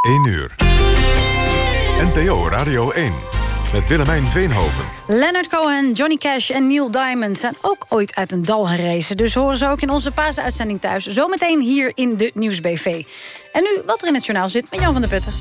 1 uur. NPO Radio 1 met Willemijn Veenhoven. Leonard Cohen, Johnny Cash en Neil Diamond zijn ook ooit uit een dal gerezen. Dus horen ze ook in onze paasuitzending thuis. Zometeen hier in de Nieuwsbv. En nu wat er in het journaal zit met Jan van der Putten.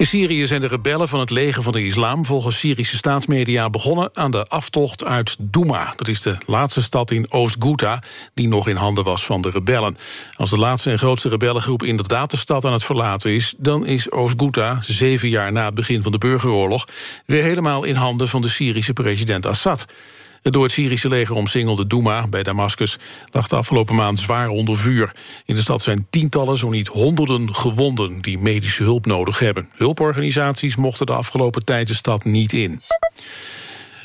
In Syrië zijn de rebellen van het leger van de islam... volgens Syrische staatsmedia begonnen aan de aftocht uit Douma. Dat is de laatste stad in Oost-Ghouta... die nog in handen was van de rebellen. Als de laatste en grootste rebellengroep inderdaad de stad aan het verlaten is... dan is Oost-Ghouta, zeven jaar na het begin van de burgeroorlog... weer helemaal in handen van de Syrische president Assad. Het door het Syrische leger omsingelde Douma bij Damascus lag de afgelopen maand zwaar onder vuur. In de stad zijn tientallen, zo niet honderden gewonden die medische hulp nodig hebben. Hulporganisaties mochten de afgelopen tijd de stad niet in.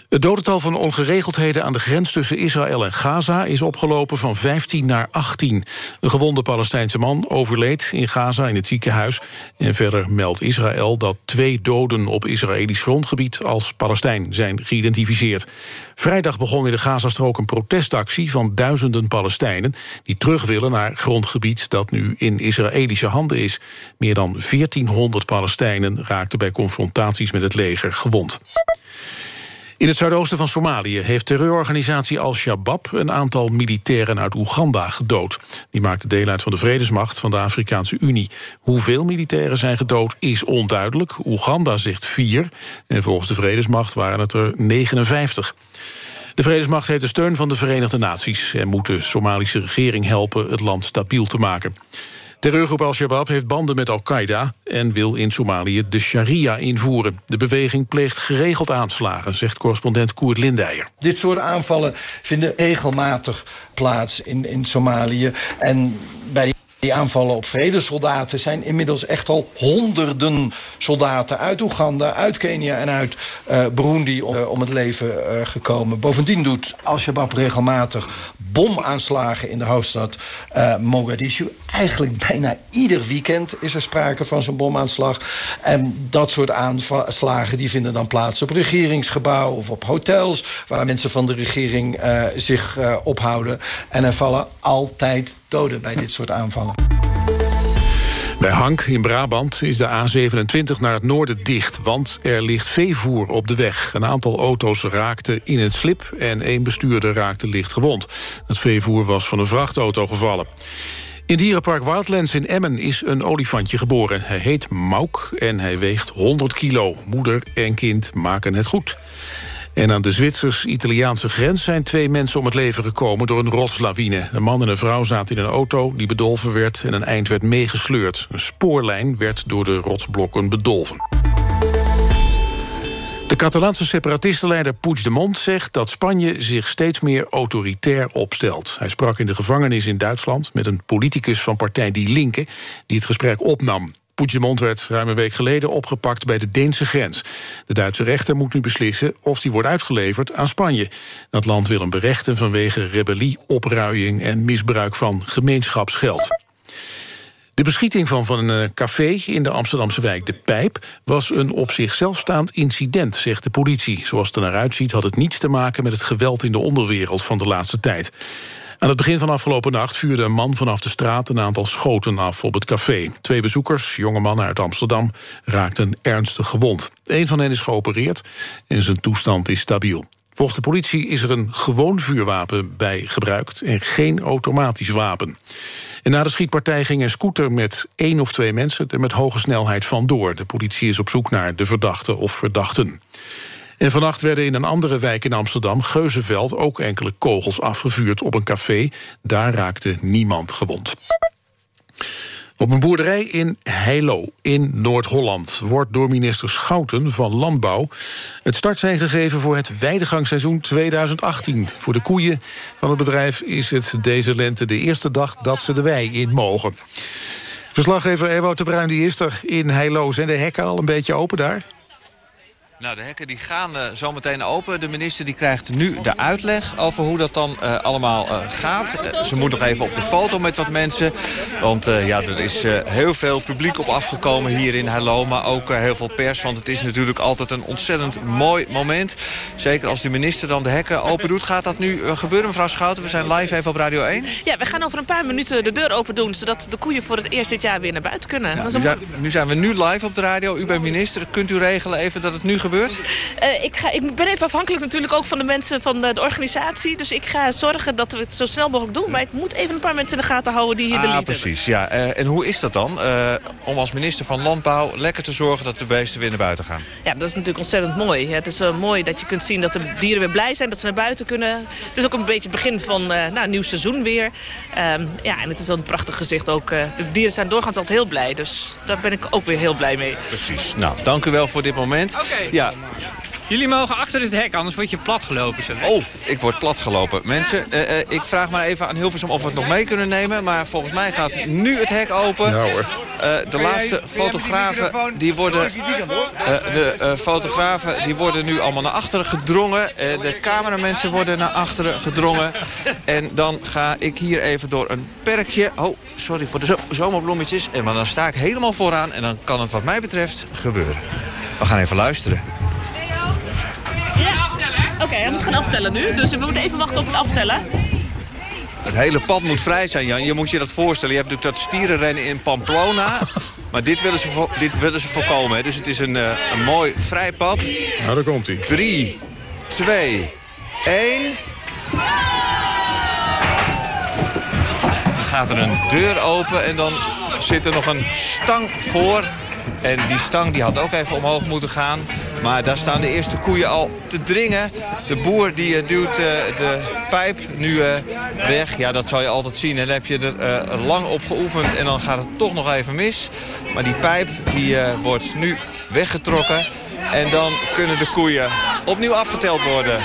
Het dodental van ongeregeldheden aan de grens tussen Israël en Gaza is opgelopen van 15 naar 18. Een gewonde Palestijnse man overleed in Gaza in het ziekenhuis. En verder meldt Israël dat twee doden op Israëlisch grondgebied als Palestijn zijn geïdentificeerd. Vrijdag begon in de Gazastrook een protestactie van duizenden Palestijnen die terug willen naar grondgebied dat nu in Israëlische handen is. Meer dan 1400 Palestijnen raakten bij confrontaties met het leger gewond. In het zuidoosten van Somalië heeft terreurorganisatie Al-Shabaab... een aantal militairen uit Oeganda gedood. Die maakte deel uit van de vredesmacht van de Afrikaanse Unie. Hoeveel militairen zijn gedood is onduidelijk. Oeganda zegt vier en volgens de vredesmacht waren het er 59. De Vredesmacht heeft de steun van de Verenigde Naties... en moet de Somalische regering helpen het land stabiel te maken. Terreurgroep Al-Shabaab heeft banden met Al-Qaeda... en wil in Somalië de sharia invoeren. De beweging pleegt geregeld aanslagen, zegt correspondent Koert Lindijer. Dit soort aanvallen vinden regelmatig plaats in, in Somalië. En bij die aanvallen op vredesoldaten zijn inmiddels echt al honderden soldaten uit Oeganda, uit Kenia en uit uh, Burundi om, uh, om, het leven uh, gekomen. Bovendien doet Al-Shabaab regelmatig bomaanslagen in de hoofdstad Mogadishu. Eigenlijk bijna ieder weekend is er sprake van zo'n bomaanslag. En dat soort aanslagen die vinden dan plaats op regeringsgebouwen of op hotels... waar mensen van de regering zich ophouden. En er vallen altijd bij dit soort aanvallen. Bij Hank in Brabant is de A27 naar het noorden dicht... want er ligt veevoer op de weg. Een aantal auto's raakten in het slip... en één bestuurder raakte licht gewond. Het veevoer was van een vrachtauto gevallen. In dierenpark Wildlands in Emmen is een olifantje geboren. Hij heet Mauk en hij weegt 100 kilo. Moeder en kind maken het goed. En aan de Zwitsers-Italiaanse grens zijn twee mensen om het leven gekomen door een rotslawine. Een man en een vrouw zaten in een auto die bedolven werd en een eind werd meegesleurd. Een spoorlijn werd door de rotsblokken bedolven. De Catalaanse separatistenleider Puigdemont zegt dat Spanje zich steeds meer autoritair opstelt. Hij sprak in de gevangenis in Duitsland met een politicus van partij Die Linke die het gesprek opnam. Puigdemont werd ruim een week geleden opgepakt bij de Deense grens. De Duitse rechter moet nu beslissen of hij wordt uitgeleverd aan Spanje. Dat land wil hem berechten vanwege rebellie, opruiing en misbruik van gemeenschapsgeld. De beschieting van, van een café in de Amsterdamse wijk De Pijp... was een op zichzelf staand incident, zegt de politie. Zoals het er naar uitziet had het niets te maken met het geweld in de onderwereld van de laatste tijd. Aan het begin van afgelopen nacht vuurde een man vanaf de straat een aantal schoten af op het café. Twee bezoekers, jonge mannen uit Amsterdam, raakten ernstig gewond. Een van hen is geopereerd en zijn toestand is stabiel. Volgens de politie is er een gewoon vuurwapen bij gebruikt en geen automatisch wapen. En na de schietpartij ging een scooter met één of twee mensen er met hoge snelheid vandoor. De politie is op zoek naar de verdachte of verdachten. En vannacht werden in een andere wijk in Amsterdam, Geuzenveld... ook enkele kogels afgevuurd op een café. Daar raakte niemand gewond. Op een boerderij in Heilo in Noord-Holland... wordt door minister Schouten van Landbouw... het startsein gegeven voor het weidegangseizoen 2018. Voor de koeien van het bedrijf is het deze lente de eerste dag... dat ze de wei in mogen. Verslaggever Ewout de Bruin die is er in Heilo. Zijn de hekken al een beetje open daar? Nou, de hekken die gaan uh, zo meteen open. De minister die krijgt nu de uitleg over hoe dat dan uh, allemaal uh, gaat. ze moet nog even op de foto met wat mensen. Want ja, er is heel veel publiek op afgekomen hier in Hello. Maar ook heel veel pers. Want het is natuurlijk altijd een ontzettend mooi moment. Zeker als de minister dan de hekken open doet. Gaat dat nu gebeuren, mevrouw Schouten? We zijn live even op Radio 1. Ja, we gaan over een paar minuten de deur open doen. Zodat de koeien voor het eerst dit jaar weer naar buiten kunnen. Ja, nu, zijn, nu zijn we nu live op de radio. U bent minister. Kunt u regelen even dat het nu gebeurt? Uh, ik, ga, ik ben even afhankelijk natuurlijk ook van de mensen van de, de, organisatie. Dus ik ga zorgen dat we het zo snel mogelijk doen. Maar ik moet even een paar mensen in de gaten houden die hier de ah, lead precies, ja. Uh, en hoe is dat dan? Uh, om als minister van Landbouw lekker te zorgen dat de beesten weer naar buiten gaan. Ja, dat is natuurlijk ontzettend mooi. Het is mooi dat je kunt zien dat de dieren weer blij zijn. Dat ze naar buiten kunnen. Het is ook een beetje het begin van nou, een nieuw seizoen weer. Um, ja, en het is dan een prachtig gezicht ook. de dieren zijn doorgaans altijd heel blij. Dus daar ben ik ook weer heel blij mee. Precies. Nou, dank u wel voor dit moment. Okay. Ja, Jullie mogen achter het hek, anders word je platgelopen. Zo. Oh, ik word platgelopen. Mensen, uh, uh, ik vraag maar even aan Hilversum of we het nog mee kunnen nemen. Maar volgens mij gaat nu het hek open. Ja hoor. Uh, de laatste fotografen die worden, de fotografen die worden nu allemaal naar achteren gedrongen. de cameramensen worden naar achteren gedrongen. En dan ga ik hier even door een perkje. Oh, sorry voor de zo zomerbloemetjes. En maar dan sta ik helemaal vooraan en dan kan het wat mij betreft gebeuren. We gaan even luisteren. Ja, Oké, okay, hij moet gaan aftellen nu. Dus we moeten even wachten op het aftellen. Het hele pad moet vrij zijn, Jan. Je moet je dat voorstellen. Je hebt natuurlijk dat stierenrennen in Pamplona. Maar dit willen ze, dit willen ze voorkomen. Hè. Dus het is een, uh, een mooi vrij pad. Nou, daar komt hij. 3, 2, 1. Dan gaat er een deur open en dan zit er nog een stang voor. En die stang die had ook even omhoog moeten gaan. Maar daar staan de eerste koeien al te dringen. De boer die uh, duwt uh, de pijp nu uh, weg. Ja, dat zal je altijd zien. En dan heb je er lang op geoefend en dan gaat het toch nog even mis. Maar die pijp die wordt nu weggetrokken. En dan kunnen de koeien opnieuw afgeteld worden.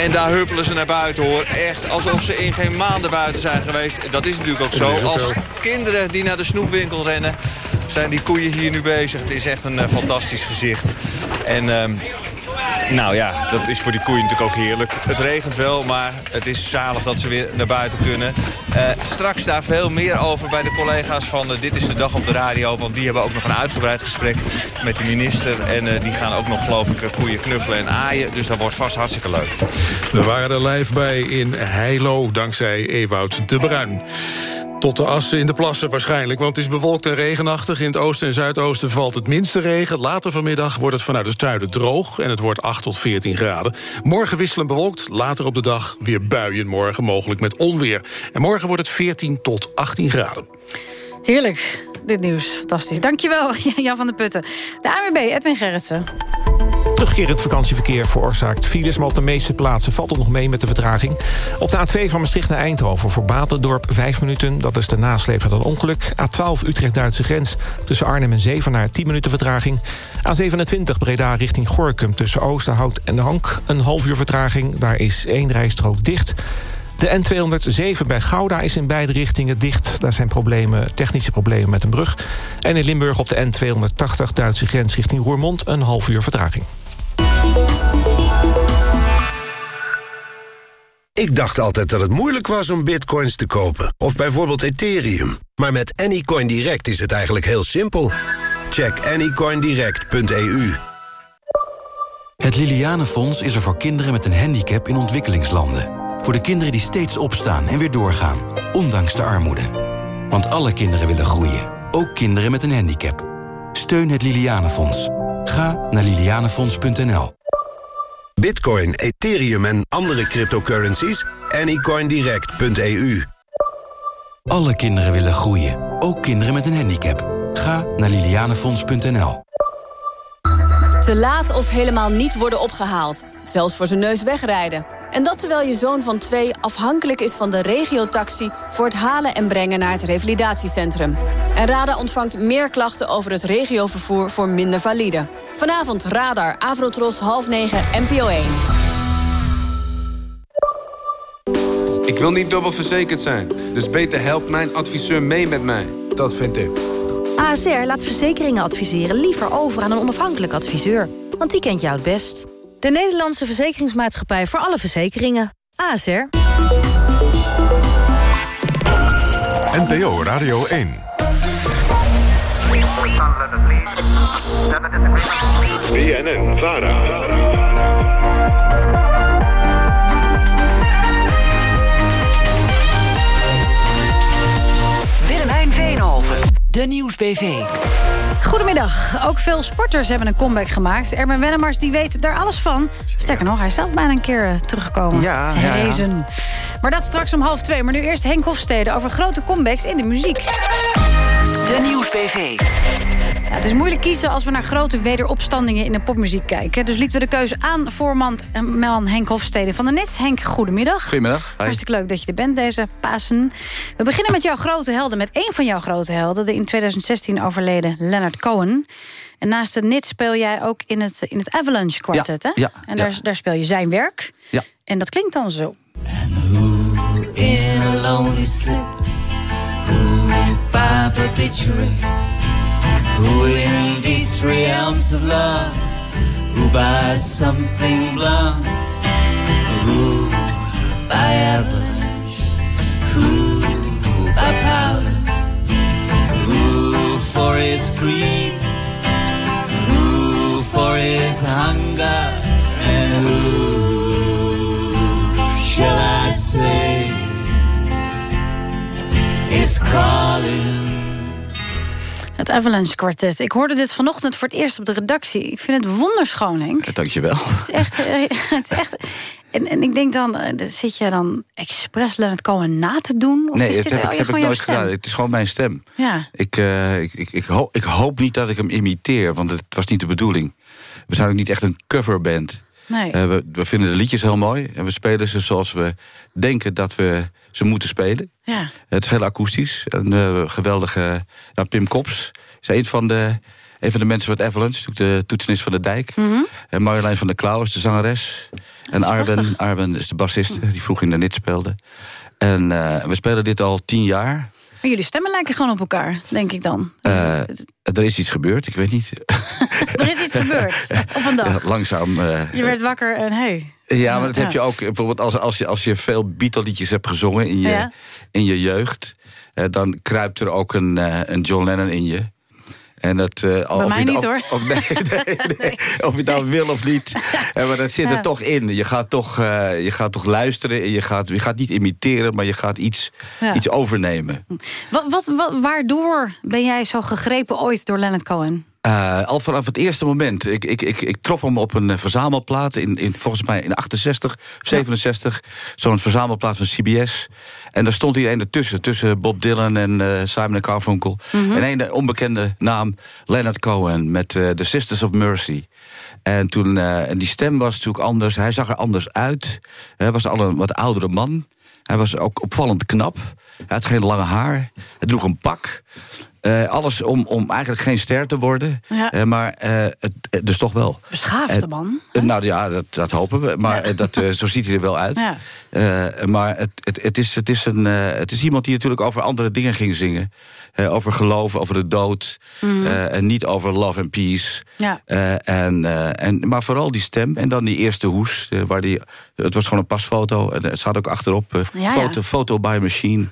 En daar huppelen ze naar buiten hoor. Echt alsof ze in geen maanden buiten zijn geweest. Dat is natuurlijk ook zo. Als kinderen die naar de snoepwinkel rennen zijn die koeien hier nu bezig. Het is echt een uh, fantastisch gezicht. En uh, nou ja, dat is voor die koeien natuurlijk ook heerlijk. Het regent wel, maar het is zalig dat ze weer naar buiten kunnen. Uh, straks daar veel meer over bij de collega's van uh, Dit is de Dag op de Radio. Want die hebben ook nog een uitgebreid gesprek met de minister. En die gaan ook nog, geloof ik, koeien knuffelen en aaien. Dus dat wordt vast hartstikke leuk. We waren er live bij in Heilo, dankzij Ewout de Bruin. Tot de assen in de plassen waarschijnlijk, want het is bewolkt en regenachtig. In het oosten en zuidoosten valt het minste regen. Later vanmiddag wordt het vanuit het zuiden droog... en het wordt 8 tot 14 graden. Morgen wisselen bewolkt, later op de dag weer buien morgen... mogelijk met onweer. En morgen wordt het 14 tot 18 graden. Heerlijk, dit nieuws. Fantastisch. Dankjewel, Jan van der Putten. De AWB, Edwin Gerritsen. Terugkerend vakantieverkeer veroorzaakt files... maar op de meeste plaatsen valt het nog mee met de vertraging. Op de A2 van Maastricht naar Eindhoven voor Baterdorp 5 minuten. Dat is de nasleep van een ongeluk. A12 Utrecht-Duitse grens tussen Arnhem en Zevenaar 10 minuten vertraging. A27 Breda richting Gorkum tussen Oosterhout en de Hank. Een half uur vertraging, daar is één rijstrook dicht... De N207 bij Gouda is in beide richtingen dicht. Daar zijn problemen, technische problemen met een brug. En in Limburg op de N280 Duitse grens richting Roermond... een half uur vertraging. Ik dacht altijd dat het moeilijk was om bitcoins te kopen. Of bijvoorbeeld Ethereum. Maar met Anycoin Direct is het eigenlijk heel simpel. Check anycoindirect.eu Het Lilianenfonds is er voor kinderen met een handicap in ontwikkelingslanden. Voor de kinderen die steeds opstaan en weer doorgaan, ondanks de armoede. Want alle kinderen willen groeien, ook kinderen met een handicap. Steun het Lilianenfonds. Ga naar lilianenfonds.nl. Bitcoin, Ethereum en andere cryptocurrencies? Anycoindirect.eu Alle kinderen willen groeien, ook kinderen met een handicap. Ga naar lilianenfonds.nl. Te laat of helemaal niet worden opgehaald. Zelfs voor zijn neus wegrijden. En dat terwijl je zoon van twee afhankelijk is van de regiotaxi... voor het halen en brengen naar het revalidatiecentrum. En RADA ontvangt meer klachten over het regiovervoer voor minder valide. Vanavond Radar, Avrotros, half negen, NPO 1. Ik wil niet dubbel verzekerd zijn, dus beter helpt mijn adviseur mee met mij. Dat vind ik. ASR laat verzekeringen adviseren liever over aan een onafhankelijk adviseur. Want die kent jou het best. De Nederlandse Verzekeringsmaatschappij voor alle verzekeringen. ASR. NPO Radio 1. BNN Vara. Willemijn Veenhoven. De Nieuwsbv. Goedemiddag. Ook veel sporters hebben een comeback gemaakt. Erben Wennemars die weet daar alles van. Sterker nog, hij is zelf bijna een keer eh, teruggekomen. Ja, ja, ja. Herrezen. Maar dat straks om half twee. Maar nu eerst Henk Hofstede over grote comebacks in de muziek. De Nieuwsbv. Ja, het is moeilijk kiezen als we naar grote wederopstandingen in de popmuziek kijken. Dus lieten we de keuze aan voorman en man Henk Hofstede van de Nits. Henk, goedemiddag. Goedemiddag. Hi. Hartstikke leuk dat je er bent deze Pasen. We beginnen met jouw grote helden, met één van jouw grote helden... de in 2016 overleden Leonard Cohen. En naast de Nits speel jij ook in het, in het Avalanche Quartet, Ja, hè? ja, en ja. Daar, daar speel je zijn werk. Ja. En dat klinkt dan zo. in a lonely slip Who by perpetuate Who in these realms of love Who by something blunt Who by avalanche Who by powder Who for his greed Who for his hunger And who shall I say is calling. Het Avalanche Quartet. Ik hoorde dit vanochtend voor het eerst op de redactie. Ik vind het wonderschoon, Henk. Dankjewel. Het is echt... eh, Het is echt en, en ik denk dan, eh, zit je dan expres Leonard Cohen na te doen? Of nee, is dit heb, ik, heb ik nooit stem? gedaan. Het is gewoon mijn stem. Ja. Ik, eh, ik, ik, ik, hoop, ik hoop niet dat ik hem imiteer, want het was niet de bedoeling. We zijn ook niet echt een coverband. Nee. Eh, we, we vinden de liedjes heel mooi en we spelen ze zoals we denken dat we ze moeten spelen. Ja. Het is heel akoestisch. Een eh, geweldige... Nou, Pim Kops is een van de, een van de mensen van Avalanche. Natuurlijk de toetsenist van de Dijk. En Marjolein van der Klauw is de zangeres. En Arben. Arben is de bassist, die vroeg in de nit speelde. En eh, we spelen dit al tien jaar. Maar jullie stemmen lijken gewoon op elkaar, denk ik dan. Eh, er is iets gebeurd, ik weet niet. Er is iets gebeurd op een dag. Langzaam... Je werd wakker en hey. Ja, maar dat heb je ook bijvoorbeeld als, als, je, als je veel Beatle-liedjes hebt gezongen in je, Ja. in je jeugd. eh, dan kruipt er ook een, eh, een John Lennon in je. En dat, eh, of mij je niet, hoor. Of, nee, nee, nee, of je nou wil of niet. Eh, maar dat zit er Ja. toch in. Je gaat toch, je gaat toch luisteren. En je, gaat, je gaat niet imiteren, maar je gaat iets, Ja. iets overnemen. Wat, wat, wat- waardoor ben jij zo gegrepen ooit door Leonard Cohen? Eh, al vanaf het eerste moment. Ik, ik, ik, ik trof hem op een eh, verzamelplaat. In, in, volgens mij in 68, 67. Zo'n verzamelplaat van CBS. En daar stond iedereen ertussen. Tussen Bob Dylan en eh, Simon Carfunkel. Mhm. En een onbekende naam, Leonard Cohen. Met eh, The Sisters of Mercy. En, toen, en die stem was natuurlijk anders. Hij zag er anders uit. Hij was al een wat oudere man. Hij was ook opvallend knap. Hij had geen lange haar. Hij droeg een pak. Eh, alles om, om eigenlijk geen ster te worden. Ja. Eh, maar eh, het, dus toch wel. Beschaafde man. nou ja, dat, dat hopen we. Maar dat, zo ziet hij er wel uit. Ja. Maar het, het, het, is, het, is een, het is iemand die natuurlijk over andere dingen ging zingen. Over geloof, over de dood. Mhm. en niet over love and peace. Ja. En, en, maar vooral die stem. En dan die eerste hoes. waar die, het was gewoon een pasfoto. En het staat ook achterop. foto, foto by machine.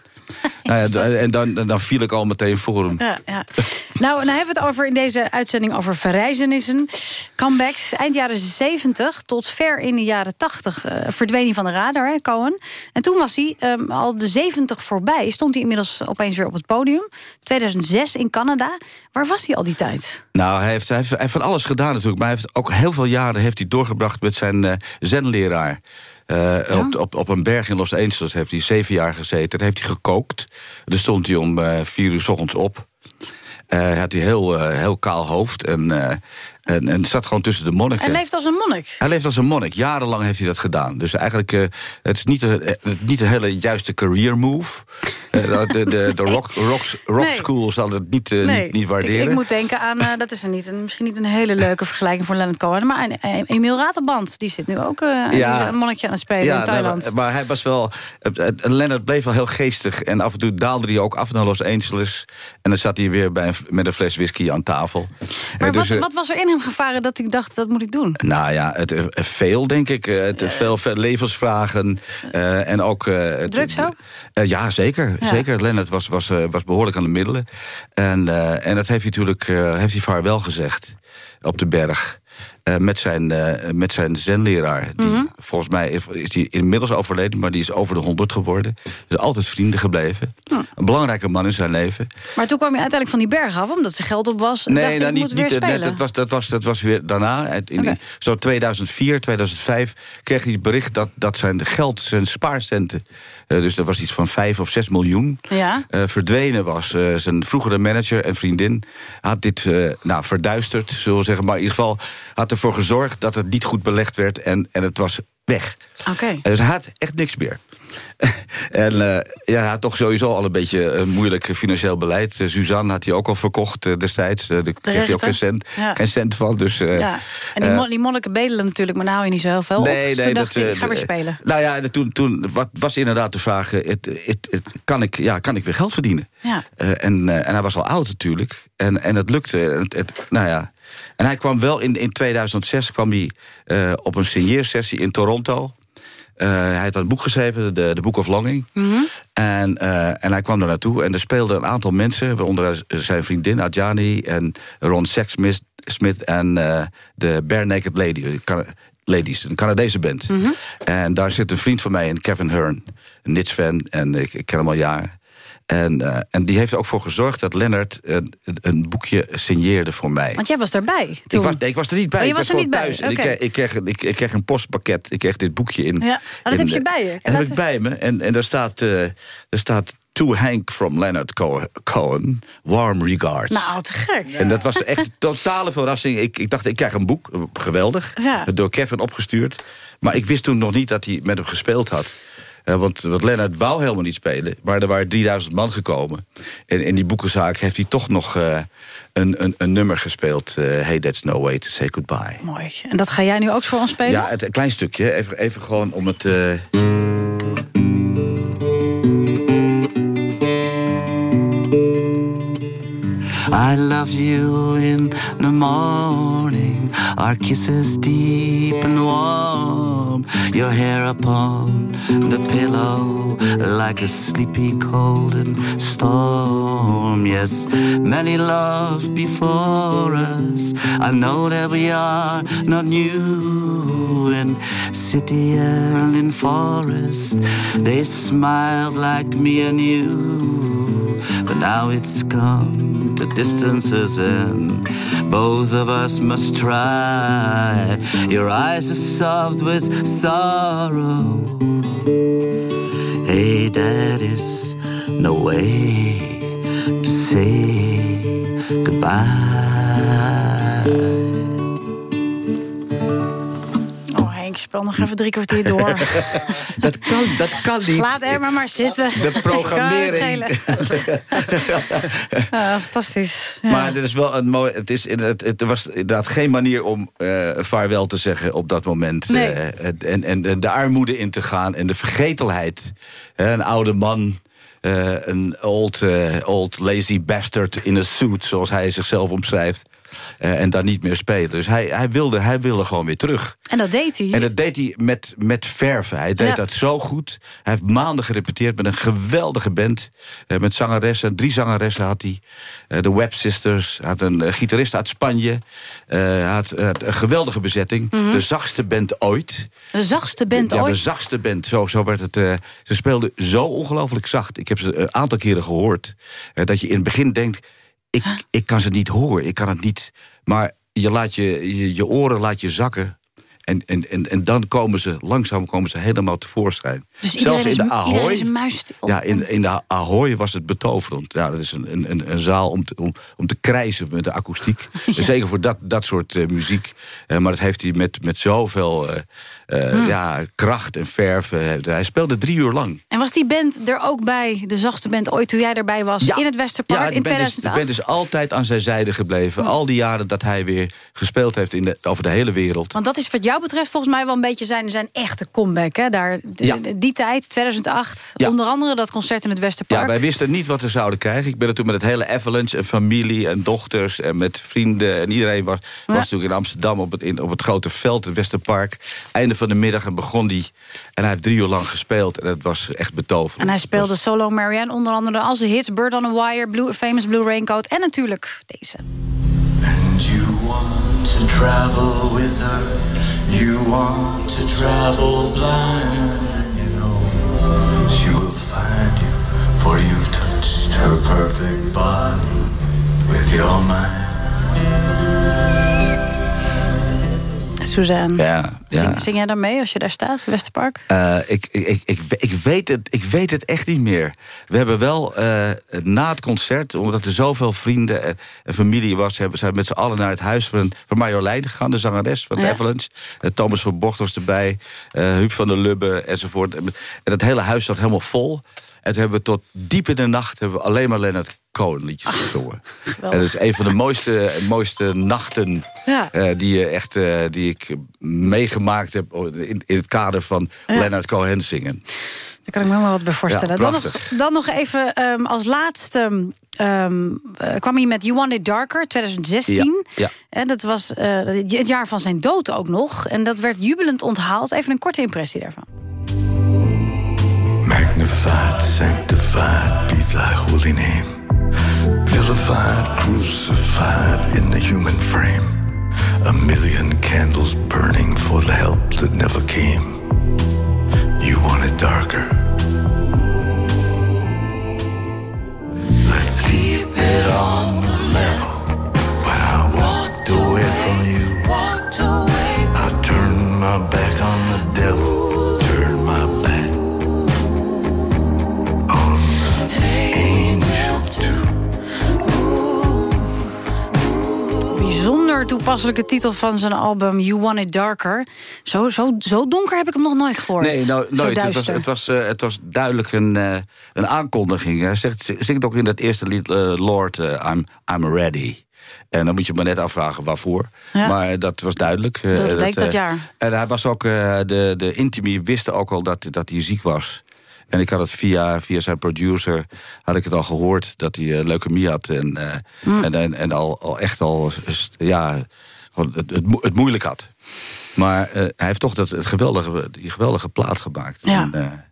Nou ja, en dan, dan viel ik al meteen voor hem. Ja, ja. Nou, nou hebben we het over in deze uitzending over verrijzenissen. Comebacks. Eind jaren 70 tot ver in de jaren 80 eh, verdween hij van de radar, hè, Cohen. En toen was hij ehm, al de 70 voorbij. Stond hij inmiddels opeens weer op het podium. 2006 in Canada. Waar was hij al die tijd? Nou, hij heeft, hij, heeft, hij heeft van alles gedaan natuurlijk. Maar hij heeft ook heel veel jaren heeft hij doorgebracht met zijn eh zenleraar. Eh, op, op, op een berg in Los Angeles heeft hij zeven jaar gezeten. Daar heeft hij gekookt. Daar stond hij om eh, vier uur s ochtends op. Hij had hij heel, heel kaal hoofd. En, En, en zat gewoon tussen de monniken. Hij leeft als een monnik. Hij leeft als een monnik. Jarenlang heeft hij dat gedaan. Dus eigenlijk, uh, het is niet een, niet een hele juiste career move. Uh, de, de, de rock, rock, rock Nee. school zal het niet, uh, Nee, niet, niet ik, waarderen. ik moet denken aan, eh, dat is een niet, een, misschien niet een hele leuke vergelijking voor Leonard Cohen... maar een, Emiel Raterband, die zit nu ook eh, Ja. een monnikje aan het spelen in Thailand. maar, maar hij was wel. Leonard bleef wel heel geestig. En af en toe daalde hij ook af naar Los Angeles. En dan zat hij weer bij met een fles whisky aan tafel. maar Eh, dus, wat, eh, wat was er in hem gevaren dat ik dacht, dat moet ik doen? Nou ja, het, eh, veel denk ik. Eh, Het, veel, veel levensvragen. eh, en ook... Drugs ook? Eh, ja, zeker. Ja. zeker. Leonard was, was, was behoorlijk aan de middelen. En, en dat heeft hij natuurlijk heeft hij vaarwel gezegd op de berg. Eh, met, zijn, eh, met zijn zenleraar. Die, Mhm. Volgens mij is- is hij inmiddels overleden, maar die is over de honderd geworden. Is altijd vrienden gebleven. Een belangrijke man in zijn leven. Maar toen kwam je uiteindelijk van die berg af, omdat ze geld op was. en dacht nou, moet weer net, spelen. dat, was, dat, was, dat was weer daarna. In. Zo 2004, 2005 kreeg hij het bericht dat, dat zijn geld, zijn spaarcenten... eh, dus dat was iets van 5 of 6 miljoen... Ja. eh, verdwenen was. Eh, zijn vroegere manager en vriendin had dit eh, nou, verduisterd, zullen we zeggen. Maar in ieder geval had ervoor gezorgd dat het niet goed belegd werd... en, en het was weg. Oké. Dus hij had echt niks meer. en eh, ja, hij had toch sowieso al een beetje een moeilijk financieel beleid. Eh, Suzanne had hij ook al verkocht eh, destijds. Eh, daar kreeg hij ook geen cent, Ja. geen cent van. Dus, eh, ja. En die, eh, mon- die monniken bedelen natuurlijk, maar nou hou je niet zo heel veel op. Dus toen dacht ik, eh, ik ga weer eh, spelen. Nou ja, en toen, toen wat, was inderdaad de vraag... eh, Het, het, het, kan, ik, ja, kan ik weer geld verdienen? Ja. Eh, en, eh, en hij was al oud natuurlijk. En, en het lukte. Het- nou ja. En hij kwam wel in, in 2006 kwam hij, eh, op een signeersessie in Toronto. Eh, hij had een boek geschreven, de, de Book of Longing. En, eh, en hij kwam daar naartoe en er speelden een aantal mensen... waaronder zijn vriendin Adjani en Ron Sexsmith Smith en de Bare Naked Lady, Ladies, een Canadese band. En daar zit een vriend van mij in, Kevin Hearn, een Nits-fan... en ik, ik ken hem al jaren. En, eh, en die heeft er ook voor gezorgd dat Lennart een, een boekje signeerde voor mij. Want jij was daarbij Ik toen. was, nee, ik was er niet bij. Oh, je ik was was er niet bij, thuis. En oké. ik, kreeg, ik, kreeg, ik, ik kreeg een postpakket. Ik kreeg dit boekje in. Ja, oh, dat in, heb je eh, bij je. En Dat heb ik bij me. En, en daar staat, eh er staat... To Hank from Leonard Co- Cohen. Warm regards. Nou, te gek. En dat was echt een totale verrassing. Ik, ik dacht, ik krijg een boek. Geweldig. Ja. Door Kevin opgestuurd. Maar ik wist toen nog niet dat hij met hem gespeeld had. Eh, want, want Leonard wou helemaal niet spelen. Maar er waren 3000 man gekomen. En in die boekenzaak heeft hij toch nog eh, een, een, een nummer gespeeld. eh, hey, that's no way to say goodbye. Mooi. En dat ga jij nu ook voor ons spelen? Ja, het, een klein stukje. Even, even gewoon om het... eh, I love you in the morning, our kisses deep and warm. Your hair upon the pillow, like a sleepy cold and storm. Yes, many love before us. I know that we are not new in city and in forest. They smiled like me and you, but now it's come. The distance is in. Both of us must try. Your eyes are soft with sorrow. Hey, that is no way to say goodbye. Spel nog even drie kwartier door. dat, kan, dat kan niet. Laat Emma maar zitten. De programmering. Ah, fantastisch. Ja. Maar dit is wel een mooi. Het, is, in het, het was inderdaad geen manier om eh, vaarwel te zeggen op dat moment. Nee. Eh, en, en de, de armoede in te gaan en de vergetelheid. Een oude man. eh, een old, old lazy bastard in a suit, zoals hij zichzelf omschrijft. Eh, en dan niet meer spelen. Dus hij, hij, wilde, hij wilde gewoon weer terug. En dat deed hij. En dat deed hij met, met verven. Hij deed Ja. dat zo goed. Hij heeft maanden gerepeteerd met een geweldige band. Eh, met zangeressen. Drie zangeressen had hij. Eh, de Web Sisters. Hij had een gitarist uit Spanje. Hij had, had een geweldige bezetting. Mhm. De zachtste band ooit. De zachtste band ja, ooit. de zachtste band. Zo, zo werd het. ze speelden zo ongelooflijk zacht. Ik heb ze een aantal keren gehoord. eh, dat je in het begin denkt... Ik, ik kan ze niet horen. Ik kan het niet... Maar je laat je, je, je oren laat je zakken. En, en, en, en dan komen ze, langzaam komen ze helemaal tevoorschijn. Dus Zelfs in de Ahoy. is een die Ja, in, in de Ahoy was het betoverend. Ja, dat is een, een- een, zaal om te, om, om te krijzen met de akoestiek. Zeker voor dat, dat soort eh, muziek. Eh, maar dat heeft hij met, met zoveel Hmm. ja, kracht en verf. hij speelde drie uur lang. En was die band er ook bij, de zachtste band ooit toen jij erbij was... in het Westerpark Ja, in de band, is, de 2008? band is altijd aan zijn zijde gebleven. Al die jaren dat hij weer gespeeld heeft in de, over de hele wereld. Want dat is wat jou betreft volgens mij wel een beetje zijn, zijn echte comeback. Hè? Daar, d- Ja. Die tijd, 2008, Ja. onder andere dat concert in het Westerpark. Ja, wij wisten niet wat we zouden krijgen. Ik ben er toen met het hele Avalanche en familie en dochters... en met vrienden en iedereen was, was natuurlijk in Amsterdam... Op het, in, op het grote veld, het Westerpark. Einde van de middag en begon die. En hij heeft drie uur lang gespeeld en het was echt betoverend. En hij speelde solo Marianne, onder andere al zijn hits... Bird on a Wire, Blue, Famous Blue Raincoat... en natuurlijk deze. And you want to travel with her. You want to travel blind. She will find you. For you've touched her perfect body with your mind. Suzanne, Ja, ja. Zing, zing jij dan mee als je daar staat, Westerpark? Eh, ik, ik, ik, ik, weet het, ik weet het echt niet meer. We hebben wel eh, na het concert, omdat er zoveel vrienden en, en familie was... Hebben, zijn we met z'n allen naar het huis van, van Marjolein gegaan... de zangeres van Ja. Avalanche. Eh, Thomas van Bocht was erbij, Huub van der Lubbe enzovoort. En, het hele huis zat helemaal vol. En toen hebben we tot diep in de nacht hebben we alleen maar Leonard Cohen liedjes gezongen. En dat is een van de mooiste, mooiste nachten Ja. eh, die, je echt, eh, die ik meegemaakt heb... in, in het kader van Ja. Leonard Cohen zingen. Daar kan ik me helemaal wat bij voorstellen. Ja, dan, nog, dan nog even ehm, als laatste... ehm, eh, kwam hij met You Want It Darker, 2016. Ja, ja. En dat was eh, het jaar van zijn dood ook nog. En dat werd jubelend onthaald. Even een korte impressie daarvan. Magnified, sanctified be thy holy name. Vilified, crucified in the human frame. A million candles burning for the help that never came. You want it darker. Let's keep it on Toepasselijke titel van zijn album You Want It Darker. Zo, zo, zo donker heb ik hem nog nooit gehoord. Nee, nou, nooit. Het was, het, was, eh, het was duidelijk een, eh, een aankondiging. Hij zegt, zingt ook in dat eerste lied, eh, Lord, I'm, I'm ready. En dan moet je maar net afvragen waarvoor. Ja. Maar dat was duidelijk. Dat dat eh, jaar. En hij was ook, de, de Intimi wisten ook al dat, dat hij ziek was. En ik had het via, via zijn producer had ik het al gehoord dat hij eh, leukemie had. En, eh, Hmm. en, en, en al, al echt al ja, het, het, mo- het moeilijk had. Maar eh, hij heeft toch dat, het geweldige, die geweldige plaat gemaakt. Ja. En,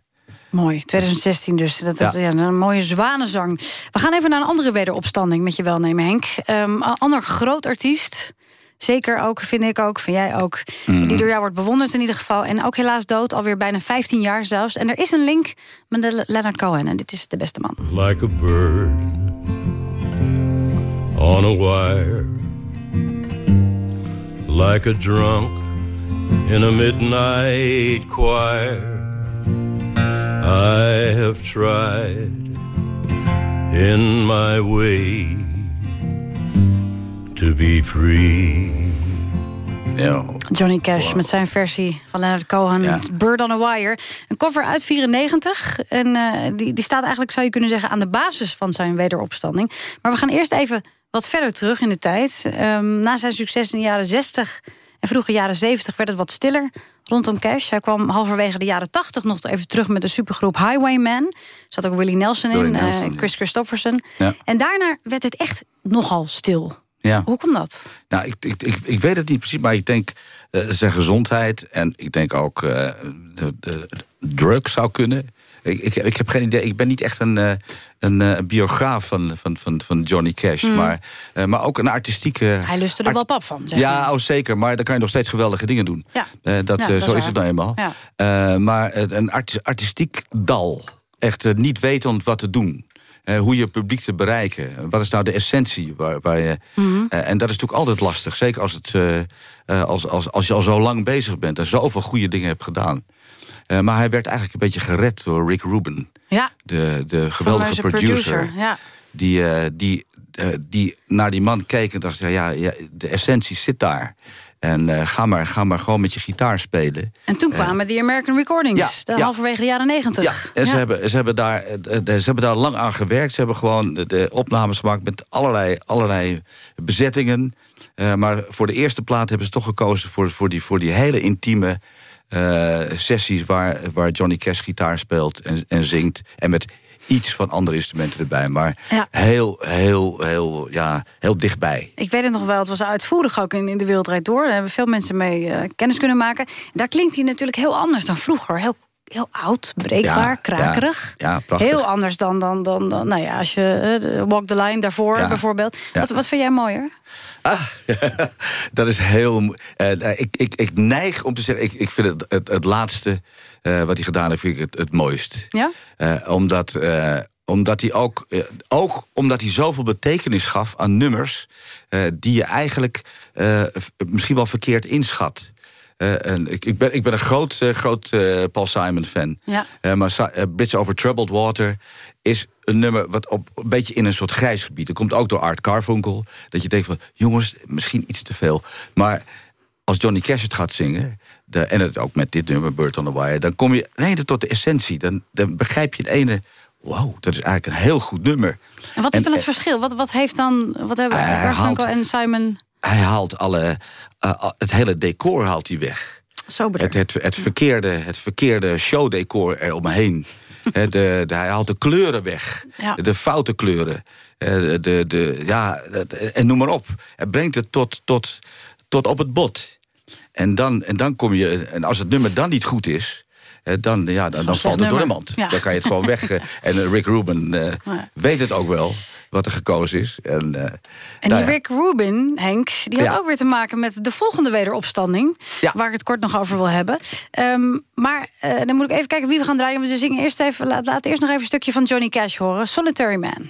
Mooi, 2016 dus. Dat, dat, Ja. ja. een mooie zwanenzang. We gaan even naar een andere wederopstanding met je welnemen, Henk. Een ander groot artiest. Zeker ook, vind ik ook, vind jij ook. Mhm. Die door jou wordt bewonderd in ieder geval. En ook helaas dood, alweer bijna 15 jaar zelfs. En er is een link met de Leonard Cohen. En dit is de beste man. like a bird on a wire, like a drunk in a midnight choir. I have tried in my way to be free. Johnny Cash met zijn versie van Leonard Cohen. met Bird on a Wire. Een cover uit 94. En eh, die, die staat eigenlijk, zou je kunnen zeggen... aan de basis van zijn wederopstanding. Maar we gaan eerst even wat verder terug in de tijd. Ehm, na zijn succes in de jaren 60 en vroege jaren 70 werd het wat stiller rondom Cash. Hij kwam halverwege de jaren 80 nog even terug met de supergroep Highwayman. Er zat ook Willie Nelson in, Willie eh, Nelson, ja. Chris Christofferson. Ja. En daarna werd het echt nogal stil. Ja. Hoe kwam dat? Nou, ik, ik, ik, ik weet het niet precies, maar ik denk eh, zijn gezondheid... en ik denk ook eh de, de, drugs zou kunnen. Ik, ik, ik heb geen idee, ik ben niet echt een, eh, een, eh, biograaf van, van, van, van Johnny Cash... Mm. Maar, maar ook een artistieke... Hij lustte er wel pap van, zeg Ja, maar. oh, zeker, maar dan kan je nog steeds geweldige dingen doen. Ja. Dat, Ja, dat is zo is het nou eenmaal. Ja. Maar een artis- artistiek dal. Echt niet wetend wat te doen. Eh, hoe je publiek te bereiken. Wat is nou de essentie? Waar, waar je, Mhm. eh, en dat is natuurlijk altijd lastig. Zeker als, het, eh, als, als, als je al zo lang bezig bent... en zoveel goede dingen hebt gedaan. Maar hij werd eigenlijk een beetje gered door Rick Rubin. Ja. De, de geweldige producer. Ja. Die, die, die naar die man keek en dacht... ja, ja de essentie zit daar. En eh, ga, maar, ga maar gewoon met je gitaar spelen. En toen kwamen die American Recordings, Ja, de ja. halverwege de jaren negentig. Ja, en Ze, hebben, ze, hebben daar, eh, eh, ze hebben daar lang aan gewerkt. Ze hebben gewoon de, de opnames gemaakt met allerlei, allerlei bezettingen. Eh, maar voor de eerste plaat hebben ze toch gekozen... voor, voor, die, voor die hele intieme eh, sessies waar, waar Johnny Cash gitaar speelt en, en zingt. En met iets van andere instrumenten erbij. Maar Ja. heel, heel, heel, ja, heel dichtbij. Ik weet het nog wel, het was uitvoerig ook in, in de Wereldrijd Door. Daar hebben veel mensen mee eh, kennis kunnen maken. Daar klinkt hij natuurlijk heel anders dan vroeger. Heel, heel oud, breekbaar, Ja, krakerig. Ja. Heel anders dan, dan, dan, dan nou ja, als je eh, Walk the Line daarvoor bijvoorbeeld. Wat, wat vind jij mooier? Dat is heel... eh, ik, ik, ik neig om te zeggen... Ik, ik vind het, het, het laatste eh, wat hij gedaan heeft... vind ik het, het mooist. Ja? Eh, omdat, eh, omdat hij ook, ook omdat hij zoveel betekenis gaf aan nummers... die je eigenlijk misschien wel verkeerd inschat. En ik, ik, ben, ik ben een groot, groot Paul Simon fan. Ja. Maar Bridge Over Troubled Water is een nummer wat op, een beetje in een soort grijs gebied. Dat komt ook door Art Carfunkel. Dat je denkt van, jongens, misschien iets te veel. Maar als Johnny Cash het gaat zingen... De, en het ook met dit nummer, Bird on the Wire... dan kom je nee, tot de essentie. Dan, dan begrijp je het ene... wow, dat is eigenlijk een heel goed nummer. En wat is dan het eh, verschil? Wat, wat heeft dan, wat hebben Garfunkel en Simon... Hij haalt alle... eh, het hele decor haalt hij weg. Soberder. Het, het, het, verkeerde, het verkeerde showdecor eromheen. Hè, de, de, hij haalt de kleuren weg. Ja. De foute kleuren. Eh, De, de, ja, en noem maar op. Hij brengt het tot, tot, tot op het bot. En dan, en dan kom je... En als het nummer dan niet goed is... Dan, ja, dan, dan valt het door de mand. Ja. Dan kan je het gewoon weg. eh, en eh, Rick Rubin eh, Ja. weet het ook wel, wat er gekozen is. En, En nou die ja. Rick Rubin, Henk, die had Ja. ook weer te maken met de volgende wederopstanding. Waar ik het kort nog over wil hebben. Ehm, maar dan moet ik even kijken wie we gaan draaien. We zingen eerst even, laat, laat eerst nog even een stukje van Johnny Cash horen. Solitary Man.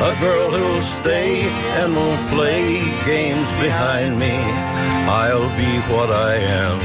a girl who'll stay and won't play games behind me. I'll be what I am.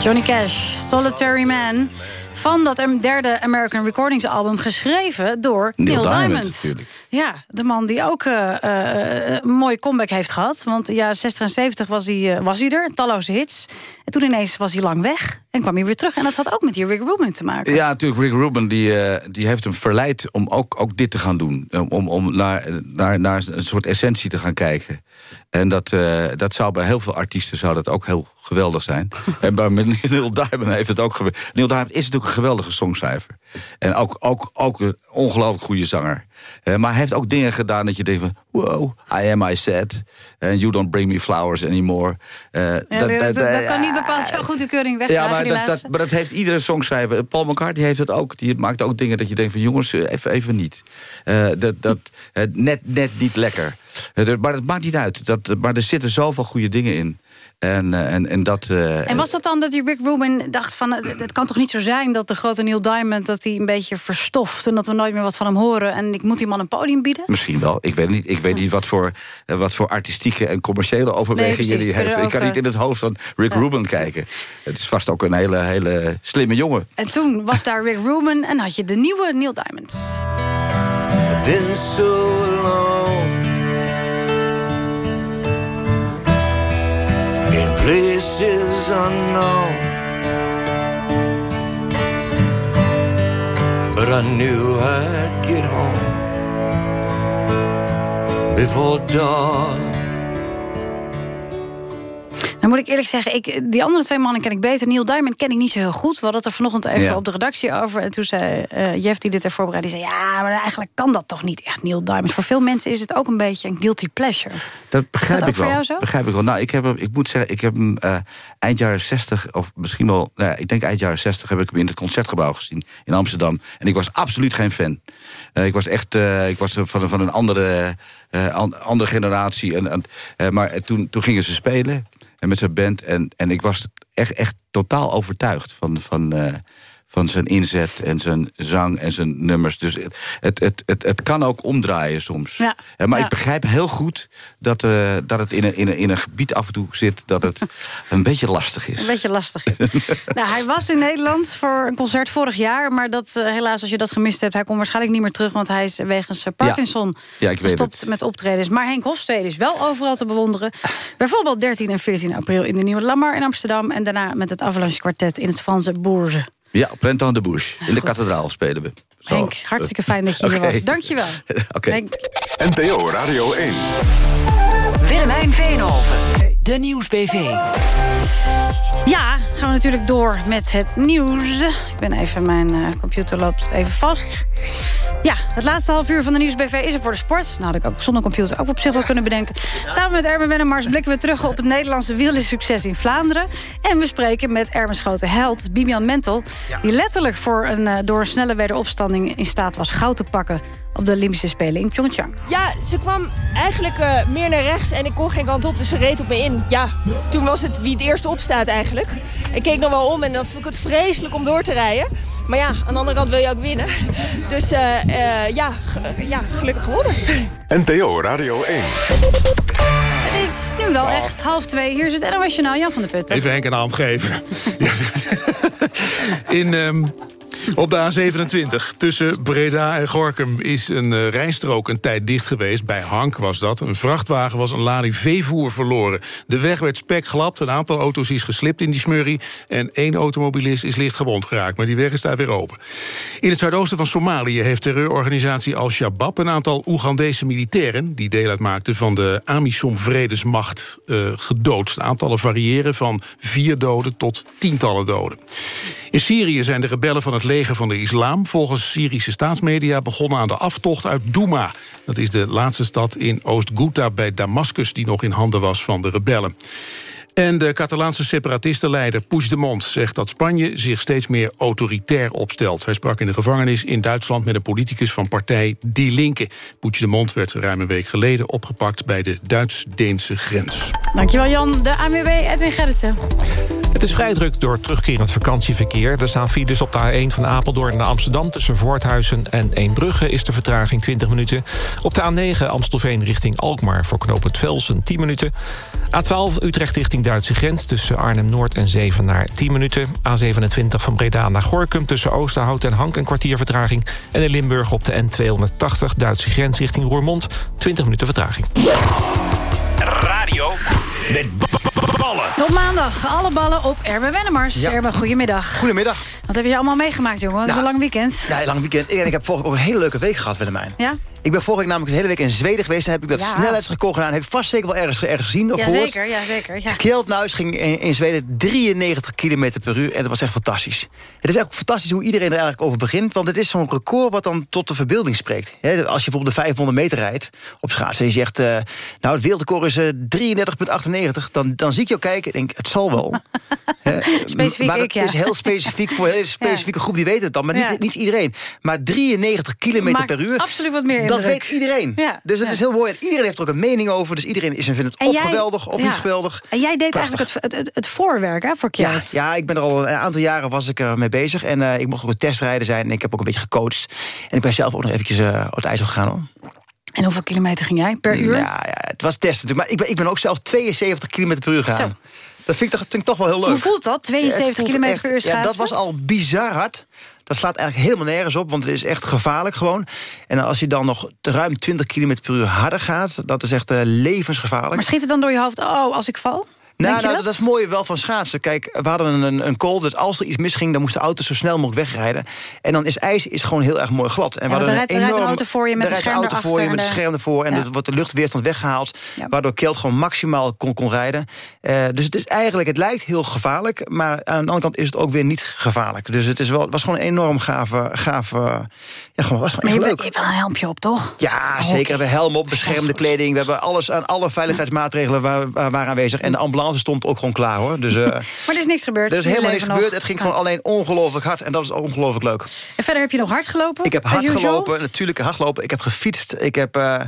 Johnny Cash, Solitary Man. Van dat derde American Recordings album geschreven door Neil, Neil Diamond. Ja, de man die ook eh, eh, een mooie comeback heeft gehad. Want in de jaren 60 en 70 was hij, eh, was hij er, talloze hits. En toen ineens was hij lang weg en kwam hij weer terug. En dat had ook met die Rick Rubin te maken. Ja, natuurlijk. Rick Rubin die, eh, die heeft hem verleid om ook, ook dit te gaan doen. Om, om naar, naar, naar een soort essentie te gaan kijken. En dat, eh, dat zou bij heel veel artiesten zou dat ook heel geweldig zijn. en bij Neil Diamond heeft het ook geweldig. Neil Diamond is natuurlijk een geweldige songschrijver. En ook, ook, ook een ongelooflijk goede zanger. Eh, maar hij heeft ook dingen gedaan dat je denkt van... wow, I am I said. And you don't bring me flowers anymore. Eh, Ja, dat, dat, dat kan niet bepaald zo goed de keuring ja, wegdragen, maar die dat, dat, maar dat heeft iedere songschrijver. Paul McCartney heeft het ook. Die maakt ook dingen dat je denkt van jongens, eh, even, even niet. Eh, dat, dat, eh, net, net niet lekker. Eh, dat- maar dat maakt niet uit. Dat, maar er zitten zoveel goede dingen in. En, eh, en, en dat... eh, En was dat dan dat die Rick Rubin dacht van... het kan toch niet zo zijn dat de grote Neil Diamond... dat hij een beetje verstoft en dat we nooit meer wat van hem horen... en ik moet die man een podium bieden? Misschien wel. Ik weet niet, ik weet niet wat, voor, eh, wat voor artistieke en commerciële overwegingen die die heeft. Ik kan niet in het hoofd van Rick Rubin kijken. Het is vast ook een hele, hele slimme jongen. En toen was daar Rick Rubin en had je de nieuwe Neil Diamond. I've been so alone places unknown. But I knew I'd get home before dawn. Dan moet ik eerlijk zeggen, ik, die andere twee mannen ken ik beter. Neil Diamond ken ik niet zo heel goed. We hadden het er vanochtend even Ja. op de redactie over. En toen zei eh, Jeff, die dit er voorbereidde... die zei, ja, maar eigenlijk kan dat toch niet echt, Neil Diamond. Voor veel mensen is het ook een beetje een guilty pleasure. Dat begrijp ik voor wel. jou zo? Begrijp ik wel. Nou, ik, heb hem, ik moet zeggen, ik heb hem eh, eind jaren 60, of misschien wel, nou ik denk eind jaren 60, heb ik hem in het concertgebouw gezien in Amsterdam. En ik was absoluut geen fan. Eh, ik was echt, ik was van, van een andere, an- andere generatie. En, maar toen, toen gingen ze spelen en met zijn band. En, en ik was echt, echt totaal overtuigd van, van, eh, van zijn inzet en zijn zang en zijn nummers. Dus het, het, het, het, kan ook omdraaien soms. Ja. Maar Ja. ik begrijp heel goed dat, eh, dat het in een, in, een, in een gebied af en toe zit... dat het een beetje lastig is. Een beetje lastig is. nou, hij was in Nederland voor een concert vorig jaar. Maar dat, eh, helaas, als je dat gemist hebt... hij komt waarschijnlijk niet meer terug... want hij is wegens eh, Parkinson Ja, gestopt met optredens. Maar Henk Hofstede is wel overal te bewonderen. Bijvoorbeeld 13 en 14 april in de Nieuwe Lamar in Amsterdam... en daarna met het Avalanche Kwartet in het Franse Bourges. Ja, op Printemps de Bouche. In de kathedraal spelen we. Zo. Henk, hartstikke fijn dat je hier was. Dankjewel. Oké. Henk. NPO Radio 1. Willemijn Veenhoven. De Nieuwsbv. Ja, gaan we natuurlijk door met het nieuws. Ik ben even, mijn eh, computer loopt even vast. Ja, het laatste half uur van de Nieuwsbv is er voor de sport. Nou, had ik ook zonder computer ook op zich wel kunnen bedenken. Samen met Erben Wennemars blikken we terug op het Nederlandse wielersucces in Vlaanderen. En we spreken met Erben's grote held, Bibian Mentel... die letterlijk voor een, eh, door een snelle wederopstanding in staat was goud te pakken... op de Olympische Spelen in Pyeongchang. Ja, ze kwam eigenlijk eh, meer naar rechts en ik kon geen kant op, dus ze reed op me in. Ja, toen was het wie het eerst opstaat eigenlijk. Ik keek nog wel om en dan vond ik het vreselijk om door te rijden. Maar ja, aan de andere kant wil je ook winnen. Dus eh, eh, ja, ja, gelukkig gewonnen. NPO Radio 1. Het is nu wel echt half twee. Hier is het NOS Journaal, Jan van der Putten. Even Henk een hand geven. Ja. In, ehm, op de A27 tussen Breda en Gorkum is een eh, rijstrook een tijd dicht geweest. Bij Hank was dat. Een vrachtwagen was een lading veevoer verloren. De weg werd spekglad. Een aantal auto's is geslipt in die smurrie. En één automobilist is licht gewond geraakt. Maar die weg is daar weer open. In het zuidoosten van Somalië heeft terreurorganisatie Al-Shabaab... een aantal Oegandese militairen... die deel uitmaakten van de Amisom-vredesmacht eh, gedood. De aantallen variëren van vier doden tot tientallen doden. In Syrië zijn de rebellen van het leger van de islam... volgens Syrische staatsmedia begonnen aan de aftocht uit Douma. Dat is de laatste stad in Oost-Ghouta bij Damascus... die nog in handen was van de rebellen. En de Catalaanse separatistenleider Puigdemont zegt dat Spanje zich steeds meer autoritair opstelt. Hij sprak in de gevangenis in Duitsland met een politicus van partij Die Linke. Puigdemont werd ruim een week geleden opgepakt bij de Duits-Deense grens. Dankjewel Jan. De ANWB Edwin Gerritsen. Het is vrij druk door terugkerend vakantieverkeer. Er staan files op de A1 van Apeldoorn naar Amsterdam... tussen Voorthuizen en Eembrugge is de vertraging 20 minuten. Op de A9 Amstelveen richting Alkmaar voor knooppunt Velsen 10 minuten. A12 Utrecht richting Duitse grens tussen Arnhem-Noord en Zevenaar 10 minuten. A27 van Breda naar Gorkum tussen Oosterhout en Hank een kwartier vertraging. En in Limburg op de N280 Duitse grens richting Roermond 20 minuten vertraging. Radio met ballen. Op maandag alle ballen op Erben Wennemars. Ja. Erben, goedemiddag. Goedemiddag. Wat heb je allemaal meegemaakt, jongen? Het is een lang weekend. Ja, lang weekend. En ik heb vorige week ook een hele leuke week gehad, Willemijn. Ja? Ik ben vorige week namelijk de hele week in Zweden geweest. En heb ik dat Ja. snelheidsrecord gedaan. Heb ik vast zeker wel ergens, ergens gezien of Ja, gehoord. zeker. Ja, zeker. Ja. Kjeldnuis ging in, in Zweden 93 km per uur. En dat was echt fantastisch. Het is ook fantastisch hoe iedereen er eigenlijk over begint. Want het is zo'n record wat dan tot de verbeelding spreekt. Hè, als je bijvoorbeeld de 500 meter rijdt op schaatsen. En je zegt, eh, nou het wereldrecord is eh, 33,98. Dan, dan zie ik jou kijken en denk, het zal wel. Specifiek maar ja. is heel specifiek voor een hele specifieke groep die weet het dan. Maar niet, Ja. niet iedereen. Maar 93 km Maakt per uur. absoluut wat meer Dat indruk. weet iedereen. Dus het is heel mooi. En iedereen heeft er ook een mening over. Dus iedereen is, vindt het En of jij- geweldig of niet geweldig. En jij deed Prachtig. eigenlijk het, het, het voorwerk hè, voor Kjeld. ja, ik ben er al een aantal jaren was ik er mee bezig. En eh, ik mocht ook een testrijder zijn. En ik heb ook een beetje gecoacht. En ik ben zelf ook nog eventjes eh op het ijzer gegaan. Hoor. En hoeveel kilometer ging jij per uur? Ja, ja, het was testen natuurlijk. Maar ik ben, ik ben ook zelfs 72 km per uur gegaan. Zo. Dat vind ik, toch, vind ik toch wel heel leuk. Hoe voelt dat? Ja, het 72 voelt kilometer echt- per uur Ja, dat schaatsen? was al bizar hard. Dat slaat eigenlijk helemaal nergens op, want het is echt gevaarlijk gewoon. En als je dan nog ruim 20 km per uur harder gaat... dat is echt eh, levensgevaarlijk. Maar schiet er dan door je hoofd, oh, als ik val? Nou, nou, dat? dat? is mooi wel van schaatsen. Kijk, we hadden een, een call, dus als er iets misging... dan moest de auto zo snel mogelijk wegrijden. En dan is ijs is gewoon heel erg mooi glad. En Ja, we er rijdt- een auto voor je met een scherm auto voor je met de- scherm ervoor... en Ja. er wordt de luchtweerstand weggehaald... waardoor Kelt gewoon maximaal kon, kon rijden. Eh, dus het is eigenlijk, het lijkt heel gevaarlijk... maar aan de andere kant is het ook weer niet gevaarlijk. Dus het is wel, het was gewoon een enorm gave... gave ja, gewoon, was gewoon Maar je hebt, leuk. je hebt wel een helmpje op, toch? Ja, Oh, zeker. We hebben helm op, beschermde kleding. We hebben alles aan alle veiligheidsmaatregelen waar, waar, waren aanwezig. En de ambulance stond ook gewoon klaar, hoor. Dus, eh, Maar er is niks gebeurd. er is helemaal niks gebeurd. nog. Het ging gewoon alleen ongelooflijk hard. En dat is ongelooflijk leuk. En verder heb je nog hard gelopen? Ik heb hard gelopen, natuurlijk hard gelopen. Ik heb gefietst. Ik heb, eh,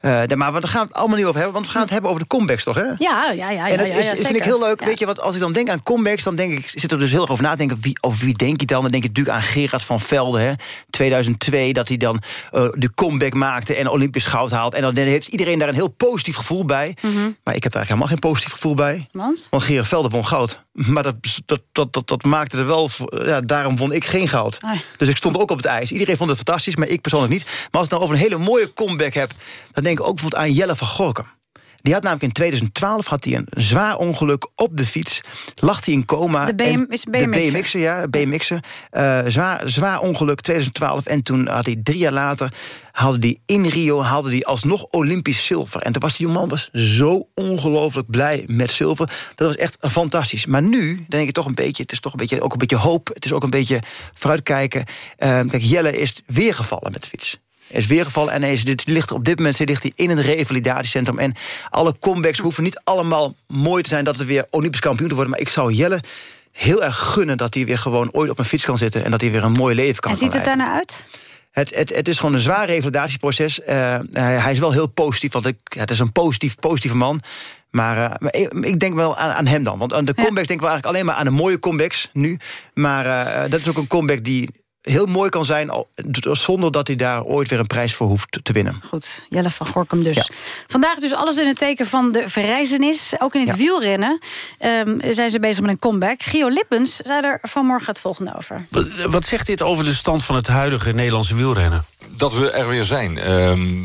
eh, maar we gaan het allemaal niet over hebben. Want we gaan het hebben over de comebacks, toch? Hè? Ja, ja, ja. ja, en dat ja, is, vind ik heel leuk. Weet je, want als ik dan denk aan comebacks, dan denk ik, zit er dus heel erg over na te denken. Wie, over wie denk je dan? Dan denk ik natuurlijk aan Gerard van Velde, hè? 2002, dat hij dan de comeback maakte en Olympisch goud haalt. En dan heeft iedereen daar een heel positief gevoel bij. Mhm. Maar ik heb daar eigenlijk helemaal geen positief gevoel bij. Want? Want Gerard won goud. Maar dat, dat, dat, dat, dat maakte er wel... voor- Ja, daarom won ik geen goud. Ai. Dus ik stond ook op het ijs. Iedereen vond Die had namelijk in 2012 had hij een zwaar ongeluk op de fiets. Lag hij in coma. De BM En- is De BMX'er. BMX'er, ja. BMX'er. Eh, zwaar, zwaar ongeluk 2012. En toen had hij drie jaar later... haalde hij in Rio haalde hij alsnog Olympisch zilver. En toen was die jongeman was zo ongelooflijk blij met zilver. Dat was echt fantastisch. Maar nu denk ik toch een beetje... het is toch een beetje, ook een beetje hoop. Het is ook een beetje vooruitkijken. Eh, kijk, Jelle is weer gevallen met de fiets. Is weer gevallen en hij is, dit ligt, op dit moment ligt hij in een revalidatiecentrum. En alle comebacks hoeven niet allemaal mooi te zijn... dat het weer Olympisch kampioen te worden. Maar ik zou Jelle heel erg gunnen dat hij weer gewoon ooit op een fiets kan zitten... en dat hij weer een mooi leven kan En ziet het daarna uit? Het, het, het is gewoon een zwaar revalidatieproces. Eh, hij, hij is wel heel positief, want ik, ja, het is een positief, positieve man. Maar, eh, maar ik, ik denk wel aan, aan hem dan. Want aan de comebacks denk ik wel eigenlijk alleen maar aan de mooie comebacks nu. Maar eh, dat is ook een comeback die heel mooi kan zijn... al- zonder dat hij daar ooit weer een prijs voor hoeft te winnen. Goed, Jelle van Gorkum dus. Ja. Vandaag dus alles in het teken van de verrijzenis. Ook in het Ja. wielrennen ehm, zijn ze bezig met een comeback. Gio Lippens zei er vanmorgen het volgende over. Wat, wat zegt dit over de stand van het huidige Nederlandse wielrennen? dat we er weer zijn. Ehm,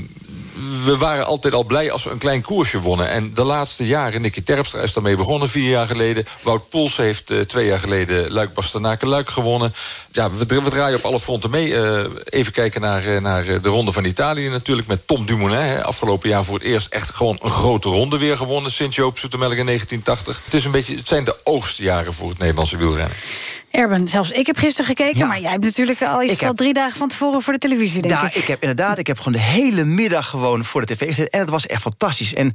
we waren altijd al blij als we een klein koersje wonnen. En de laatste jaren, Nicky Terpstra is daarmee begonnen vier jaar geleden. Wout Poels heeft eh, twee jaar geleden Luik Bastenaken Luik gewonnen. Ja, we, dra- we draaien op alle fronten mee. Eh, even kijken naar, eh, naar de Ronde van Italië natuurlijk... met Tom Dumoulin. Hè, afgelopen jaar voor het eerst echt gewoon een grote ronde weer gewonnen... sinds Joop Zoetemelk in 1980. Het, is een beetje, het zijn de oogstjaren voor het Nederlandse wielrennen. Erben, zelfs ik heb gisteren gekeken... Ja. maar jij hebt natuurlijk al, is al drie dagen van tevoren voor de televisie, denk Ja, ik. ik heb inderdaad, ik heb gewoon de hele middag gewoon voor de tv gezeten. En het was echt fantastisch. En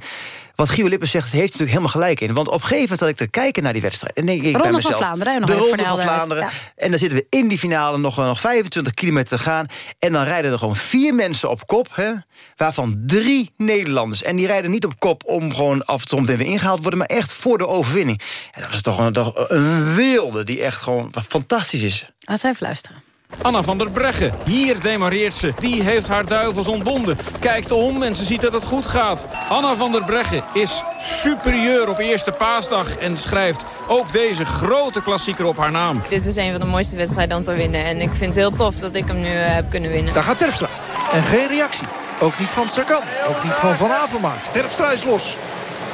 wat Gio Lippens zegt, heeft natuurlijk helemaal gelijk in. Want op een gegeven moment zat ik te kijken naar die wedstrijd. En denk ik Ronde bij van Vlaanderen, nog de Ronde van. Vlaanderen. En dan zitten we in die finale nog, eh, nog 25 kilometer te gaan. En dan rijden er gewoon vier mensen op kop. Hè, waarvan drie Nederlanders. En die rijden niet op kop om gewoon af en toe weer ingehaald te worden. Maar echt voor de overwinning. En dat is toch een, toch een wilde die echt gewoon fantastisch is. Laten we even luisteren. Anna van der Breggen, hier demareert ze. Die heeft haar duivels ontbonden. Kijkt om en ze ziet dat het goed gaat. Anna van der Breggen is superieur op eerste paasdag... en schrijft ook deze grote klassieker op haar naam. Dit is een van de mooiste wedstrijden om te winnen. En ik vind het heel tof dat ik hem nu eh, heb kunnen winnen. Daar gaat Terpstra. En geen reactie. Ook niet van Sagan. Ook niet van Van Avermaat. Terpstra is los.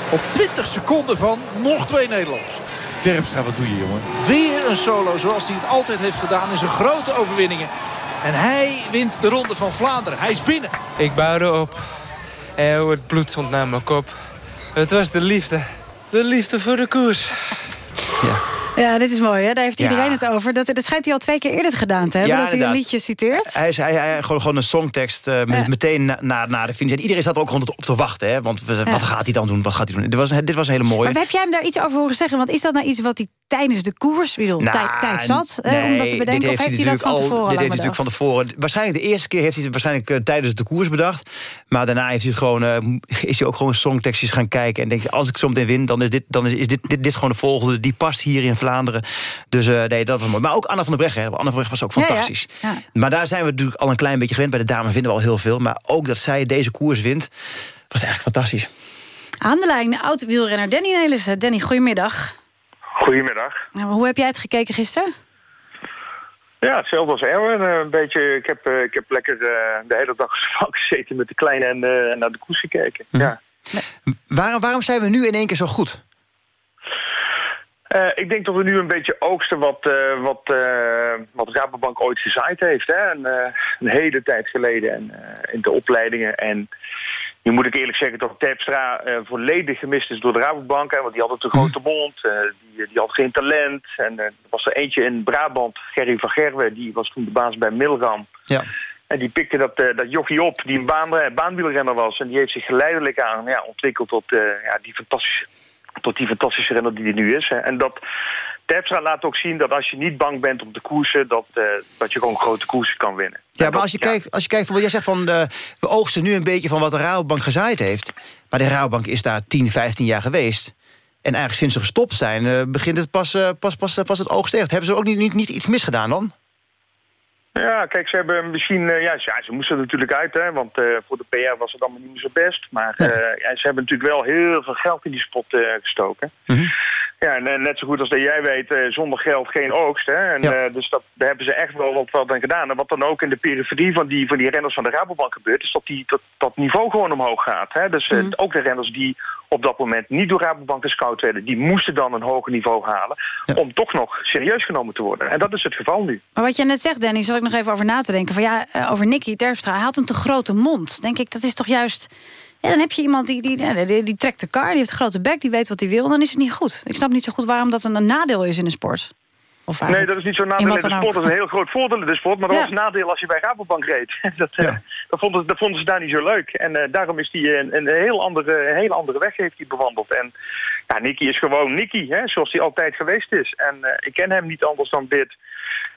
Op 20 seconden van nog twee Nederlanders. Terpstra, wat doe je, jongen? Weer een solo zoals hij het altijd heeft gedaan in zijn grote overwinningen. En hij wint de Ronde van Vlaanderen. Hij is binnen. Ik bouwde op. En hoe het bloed stond naar mijn kop. Het was de liefde. De liefde voor de koers. Ja, dit is mooi, hè? Daar heeft Ja. iedereen het over. Dat, dat schijnt hij al twee keer eerder gedaan te hebben. Ja, dat hij een liedje citeert. Hij is hij, hij, gewoon, gewoon een songtekst eh, met, Ja. meteen na, na, na de finish. En iedereen zat er ook gewoon op te wachten. Hè? Want wat gaat hij dan doen? Wat gaat hij doen? Dit was, dit was een hele mooie. Maar heb jij hem daar iets over horen zeggen? Want is dat nou iets wat hij tijdens de koers... Bedoel, Nou, tijd, zat, hè, nee, om dat te dit bedenken? Of heeft hij dat van al- tevoren Dit lang heeft hij natuurlijk van tevoren. Waarschijnlijk de eerste keer heeft hij het waarschijnlijk eh, tijdens de koers bedacht. Maar daarna heeft hij het gewoon, eh, is hij ook gewoon songtekstjes gaan kijken. En denkt als ik zo meteen win, dan is dit, dan is, is dit, dit, dit gewoon de volgende. Die past hier in Vlaanderen. Dus eh, nee, dat was mooi. Maar ook Anna van der Breggen. hè. Anna van der Breggen was ook Ja, ja. fantastisch. Ja. Maar daar zijn we natuurlijk al een klein beetje gewend. Bij de dames vinden we al heel veel. Maar ook dat zij deze koers wint, was eigenlijk fantastisch. Aan de lijn, oud-wielrenner Danny Nelissen. Danny, goedemiddag. Goedemiddag. Nou, hoe heb jij het gekeken gisteren? Ja, hetzelfde als Erwin. Eh, Een beetje, ik, heb, eh, ik heb lekker de hele dag gezeten met de kleine en, eh, en naar de koers gekeken. Ja. Waarom, waarom zijn we nu in één keer zo goed? Eh, ik denk dat we nu een beetje oogsten wat, eh, wat, eh, wat Rabobank ooit gezaaid heeft. Hè? Een, een hele tijd geleden en, in de opleidingen. En nu moet ik eerlijk zeggen dat Terpstra volledig gemist is door de Rabobank. Hè? Want die had een grote mond, die, die had geen talent. En er was er eentje in Brabant, Gerry van Gerwen, die was toen de baas bij Milram. Ja. En die pikte dat, dat jochie op, die een baan, baanwielrenner was. En die heeft zich geleidelijk aan ja, ontwikkeld tot, ja, die fantastische, tot die fantastische renner die hij nu is. hè. En dat Terpstra laat ook zien dat als je niet bang bent om te koersen... dat, eh, dat je gewoon grote koersen kan winnen. Ja, maar als je, kijkt, als je kijkt, jij zegt van we oogsten nu een beetje van wat de Rabobank gezaaid heeft. Maar de Rabobank is daar 10, 15 jaar geweest. En eigenlijk sinds ze gestopt zijn, eh, begint het pas, eh, pas, pas, pas het oogst echt. Hebben ze ook niet, niet, niet iets misgedaan dan? Ja, kijk, ze hebben misschien... eh, ja, ze, ja, ze moesten er natuurlijk uit, hè. Want eh, voor de PR was het allemaal niet meer zo best. Maar eh, ja, ze hebben natuurlijk wel heel veel geld in die spot gestoken. Ja, en net zo goed als dat jij weet, zonder geld geen oogst. Hè? En, dus dat, daar hebben ze echt wel wat, wat aan gedaan. En wat dan ook in de periferie van die, van die renners van de Rabobank gebeurt... is dat die, dat, dat niveau gewoon omhoog gaat. Hè? Dus eh, ook de renners die op dat moment niet door Rabobank gescout werden... die moesten dan een hoger niveau halen... om toch nog serieus genomen te worden. En dat is het geval nu. Maar wat je net zegt, Danny, zal ik nog even over na te denken. Van ja, eh, over Nicky Terpstra, hij had een te grote mond. Denk ik, dat is toch juist... Ja, dan heb je iemand die, die, die, die, die trekt de kar, die heeft een grote bek, die weet wat hij wil. Dan is het niet goed. Ik snap niet zo goed waarom dat een, een nadeel is in de sport. Of Nee, dat is niet zo'n nadeel in de sport. ook. Dat is een heel groot voordeel in de sport. Maar dat Ja. was een nadeel als je bij Rabobank reed. dat, eh, dat, vonden, dat vonden ze daar niet zo leuk. En eh, daarom is hij een, een, heel andere, een hele andere weg heeft hij bewandeld. En ja, Nicky is gewoon Nicky, hè, zoals hij altijd geweest is. En eh, ik ken hem niet anders dan dit.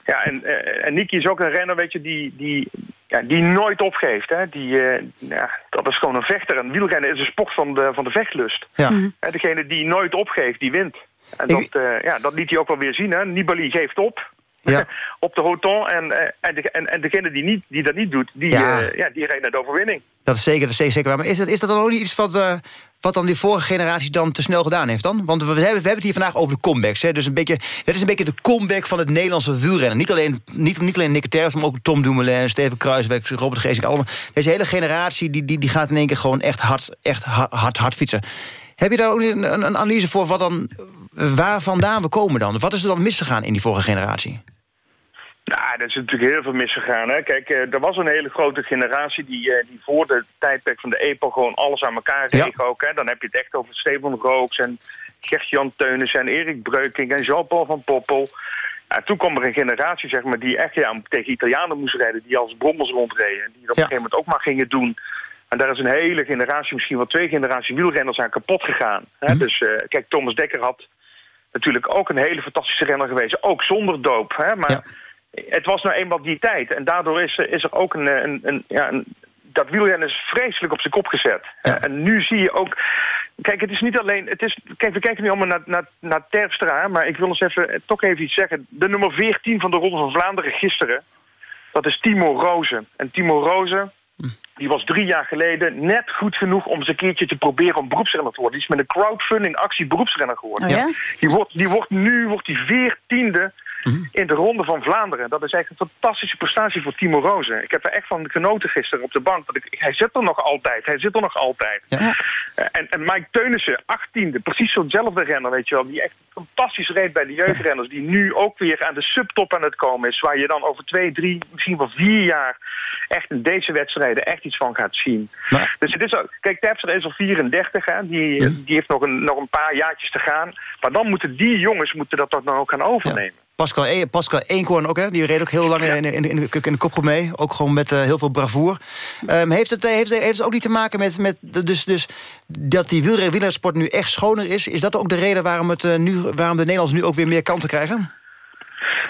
Ja, en, eh, en Nicky is ook een renner, weet je, die, die, ja, die nooit opgeeft. Hè. Die, eh, ja, dat is gewoon een vechter. En wielrennen is een sport van de, van de vechtlust. Ja. Hè, degene die nooit opgeeft, die wint. En dat, eh, ja, dat liet hij ook wel weer zien. Hè. Nibali geeft op. Ja. op de hoton. En, eh, en, de, en, en degene die, niet, die dat niet doet, die, Ja. ja. ja, die rijdt naar de overwinning. Dat is zeker, dat is zeker waar. Maar is dat, is dat dan ook niet iets wat, eh, wat dan die vorige generatie dan te snel gedaan heeft dan? Want we hebben, we hebben het hier vandaag over de comebacks. Hè? Dus een beetje, het is een beetje de comeback van het Nederlandse wielrennen. Niet alleen, niet, niet alleen Nick Terpstra, maar ook Tom Dumoulin, Steven Kruiswijk, Robert Geesink. Allemaal. Deze hele generatie die, die, die gaat in één keer gewoon echt hard, echt hard, hard, hard fietsen. Heb je daar ook een analyse voor wat dan, waar vandaan we komen dan? Wat is er dan misgegaan in die vorige generatie? Nou, er is natuurlijk heel veel misgegaan. Hè. Kijk, eh, er was een hele grote generatie die, eh, die voor de tijdperk van de EPO gewoon alles aan elkaar reeg ook. Hè. Dan heb je het echt over Steven Rooks en Gert-Jan Teunis en Erik Breukink en Jean-Paul van Poppel. Ja, toen kwam er een generatie zeg maar, die echt ja, tegen Italianen moest rijden, die als brommels rondreden. En die dat op een gegeven moment ook maar gingen doen. En daar is een hele generatie, misschien wel twee generaties wielrenners aan kapot gegaan. Hè. Dus eh, kijk, Thomas Dekker had natuurlijk ook een hele fantastische renner geweest. Ook zonder doop. Hè. Maar het was nou eenmaal die tijd. En daardoor is, er- is er ook een, een, een, ja, een... Dat wielrennen is vreselijk op zijn kop gezet. En nu zie je ook... Kijk, het is niet alleen... Het is, kijk, we kijken nu allemaal naar, naar, naar Terpstra... maar ik wil eens even, eh, toch even iets zeggen. De nummer 14 van de Ronde van Vlaanderen gisteren... dat is Timo Rozen. En Timo Rozen... Die was drie jaar geleden net goed genoeg om eens een keertje te proberen om beroepsrenner te worden. Die is met een crowdfunding actie beroepsrenner geworden. Oh ja? Die wordt, die wordt nu wordt die veertiende in de Ronde van Vlaanderen. Dat is echt een fantastische prestatie voor Timo Rozen. Ik heb er echt van genoten gisteren op de bank. Want ik, hij zit er nog altijd. Hij zit er nog altijd. Eh, En, en Mike Teunissen, achttiende, precies zo'nzelfde renner, weet je wel. Die echt fantastisch reed bij de jeugdrenners. Die nu ook weer aan de subtop aan het komen is. Waar je dan over twee, drie, misschien wel vier jaar echt in deze wedstrijden echt iets van gaat zien. Dus het is ook, kijk, Terpstra is al 34, hè. Die, die heeft nog een, nog een paar jaartjes te gaan. Maar dan moeten die jongens moeten dat dan ook gaan overnemen. Pascal, e Pascal Eenkorn ook, hè? die reed ook heel lang in, in, in, de, in de kopgroep mee. Ook gewoon met eh, heel veel bravoer. Ehm, heeft, het, eh, heeft, heeft het ook niet te maken met, met dus, dus dat die wielersport nu echt schoner is? Is dat ook de reden waarom, het, eh, nu, waarom de Nederlanders nu ook weer meer kansen krijgen?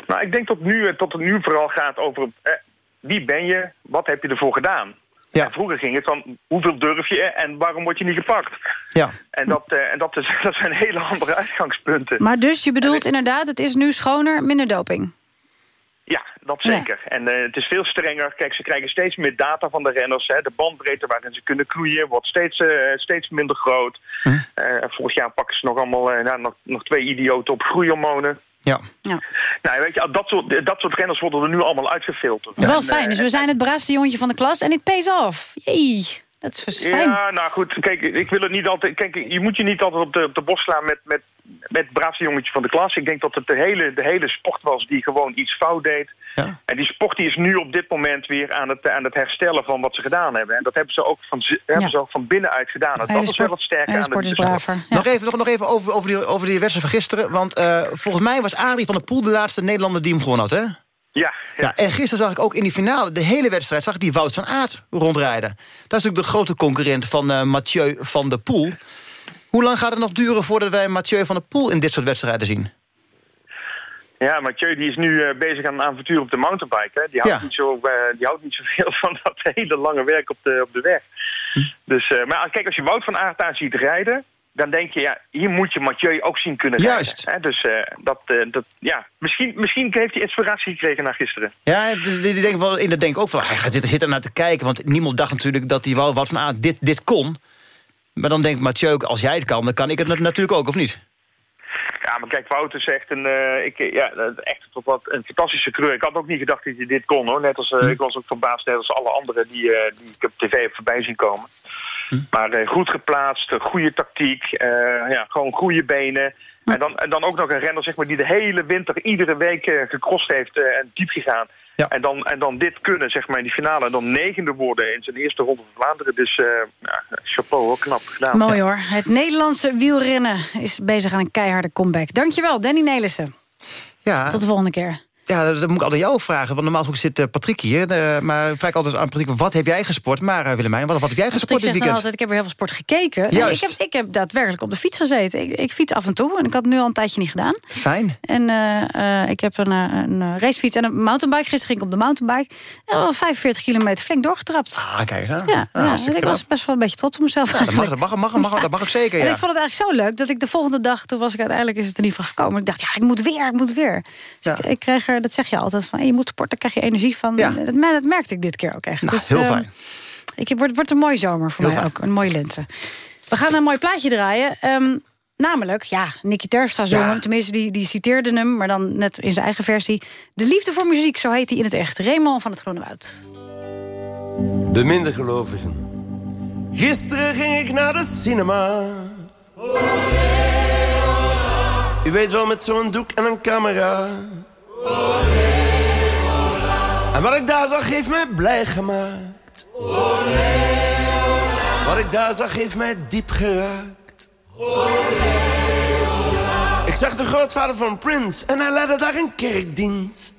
Nou, ik denk dat, nu, dat het nu vooral gaat over eh, wie ben je, wat heb je ervoor gedaan. En vroeger ging het van hoeveel durf je en waarom word je niet gepakt. Ja. En, dat, eh, en dat, is, dat zijn hele andere uitgangspunten. Maar dus, je bedoelt inderdaad, het is nu schoner, minder doping. Ja, dat zeker. En eh, het is veel strenger. Kijk, ze krijgen steeds meer data van de renners. Hè. De bandbreedte waarin ze kunnen knoeien wordt steeds, eh, steeds minder groot. Eh, vorig jaar pakken ze nog allemaal nou, nog, nog twee idioten op groeihormonen. Ja. ja. Nou, weet je, dat soort, dat soort renners worden er nu allemaal uitgefilterd. Wel En, fijn, eh, dus we zijn het braafste jongetje van de klas en it pays off. Jee. Dat is dus fijn. Ja, nou goed, kijk, ik wil het niet altijd... Kijk, je moet je niet altijd op de, op de bos slaan met, met, met het braafste jongetje van de klas. Ik denk dat het de hele, de hele sport was die gewoon iets fout deed. Ja. En die sport die is nu op dit moment weer aan het, aan het herstellen van wat ze gedaan hebben. En dat hebben ze ook van, hebben ze ook van binnenuit gedaan. En dat is wel wat sterker aan sport de is de braver. Nog even, nog, nog even over, over, die, over die wedstrijd van gisteren. Want eh, volgens mij was Arie van der Poel de laatste Nederlander die hem gewonnen had, hè? Ja, ja. En gisteren zag ik ook in die finale, de hele wedstrijd... zag ik die Wout van Aert rondrijden. Dat is natuurlijk de grote concurrent van eh, Mathieu van der Poel. Hoe lang gaat het nog duren voordat wij Mathieu van der Poel... in dit soort wedstrijden zien? Ja, Mathieu die is nu eh, bezig aan een avontuur op de mountainbike. Hè. Die, houdt Ja. niet zo, eh, die houdt niet zoveel van dat hele lange werk op de, op de weg. Hm. Dus, eh, maar kijk, als je Wout van Aert daar ziet rijden... dan denk je, ja, hier moet je Mathieu ook zien kunnen Juist. rijden. Hè. Dus dat, dat, ja, misschien, misschien heeft hij inspiratie gekregen na gisteren. Ja, die, wel, in dat denk ik ook van... hij gaat zitten, zitten naar te kijken, want niemand dacht natuurlijk... dat die Wout van Aert dit, dit kon. Maar dan denkt Mathieu, als jij het kan, dan kan ik het nat- natuurlijk ook, of niet? Ja, maar kijk, Wout is echt een, eh, ik, ja, echt tot wat een fantastische kleur. Ik had ook niet gedacht dat hij dit kon, hoor. Net als, eh, ik was ook verbaasd, net als alle anderen die, eh, die ik op tv heb voorbij zien komen. Maar eh, goed geplaatst, goede tactiek, ja, gewoon goede benen. En dan, en dan ook nog een renner zeg maar, die de hele winter iedere week gecrossed heeft en diep gegaan. En, dan, en dan dit kunnen, zeg maar, in die finale. En dan negende worden in zijn eerste ronde van Vlaanderen. Dus eh, ja, chapeau, hoor, knap gedaan. Mooi hoor. Het Nederlandse wielrennen is bezig aan een keiharde comeback. Dankjewel, Danny Nelissen. Ja. Tot de volgende keer. Ja, dat, moet ik altijd jou vragen. Want normaal zit eh, Patrick hier. eh, maar vraag ik altijd aan Patrick, wat heb jij gesport? Maar uh, Willemijn, wat, wat heb jij gesport Patrick dit weekend? altijd, ik heb weer heel veel sport gekeken. Nee, ik, heb, ik heb daadwerkelijk op de fiets gezeten. Ik, ik fiets af en toe en ik had het nu al een tijdje niet gedaan. Fijn. En ik heb een, een racefiets en een mountainbike. Gisteren ging ik op de mountainbike. En wel 45 kilometer flink doorgetrapt. Ah, kijk. Ja, Ah, ja, ik was best wel een beetje trots op mezelf. dat, mag, dat, mag, mag, mag, dat mag ik zeker, En ik vond het eigenlijk zo leuk dat ik de volgende dag... toen was ik uiteindelijk is het er niet van gekomen. Ik dacht, ja, ik moet weer, ik moet weer. Dus ik, ik kreeg er, dat zeg je altijd, van je moet sporten, daar krijg je energie van. Ja. Dat, maar dat merkte ik dit keer ook echt. Nou, dus, heel ehm, fijn. Ik, het wordt, wordt een mooie zomer voor Heel mij fijn. ook. Een mooie lente. We gaan een mooi plaatje draaien. Ehm, namelijk, ja, Nicky Terpstra hem. Tenminste, die, die citeerde hem, maar dan net in zijn eigen versie. De liefde voor muziek, zo heet hij in het echt. Raymond van het Groene Woud. De minder gelovigen. Gisteren ging ik naar de cinema. U weet wel, met zo'n doek en een camera. En wat ik daar zag, heeft mij blij gemaakt. Wat ik daar zag, heeft mij diep geraakt. Ik zag de grootvader van Prince en hij leidde daar een kerkdienst.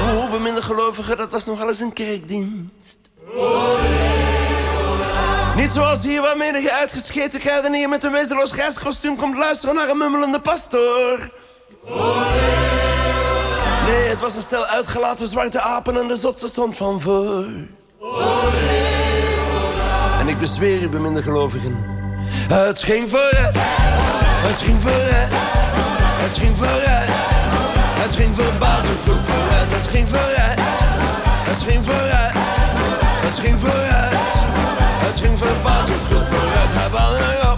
Hoe beminde gelovigen, dat was nogal eens een kerkdienst. Niet zoals hier waar menige uitgescheten kruidenier met een wezenloos reiskostuum komt luisteren naar een mummelende pastoor. Nee, het was een stel uitgelaten zwarte apen en de zotse stond van voor. En ik bezweer u, beminde gelovigen. Het ging vooruit, het ging vooruit, het ging vooruit. Het ging verbazend goed vooruit, het ging vooruit, het ging vooruit, het ging vooruit. Het ging verbazend goed vooruit, hij wou erop,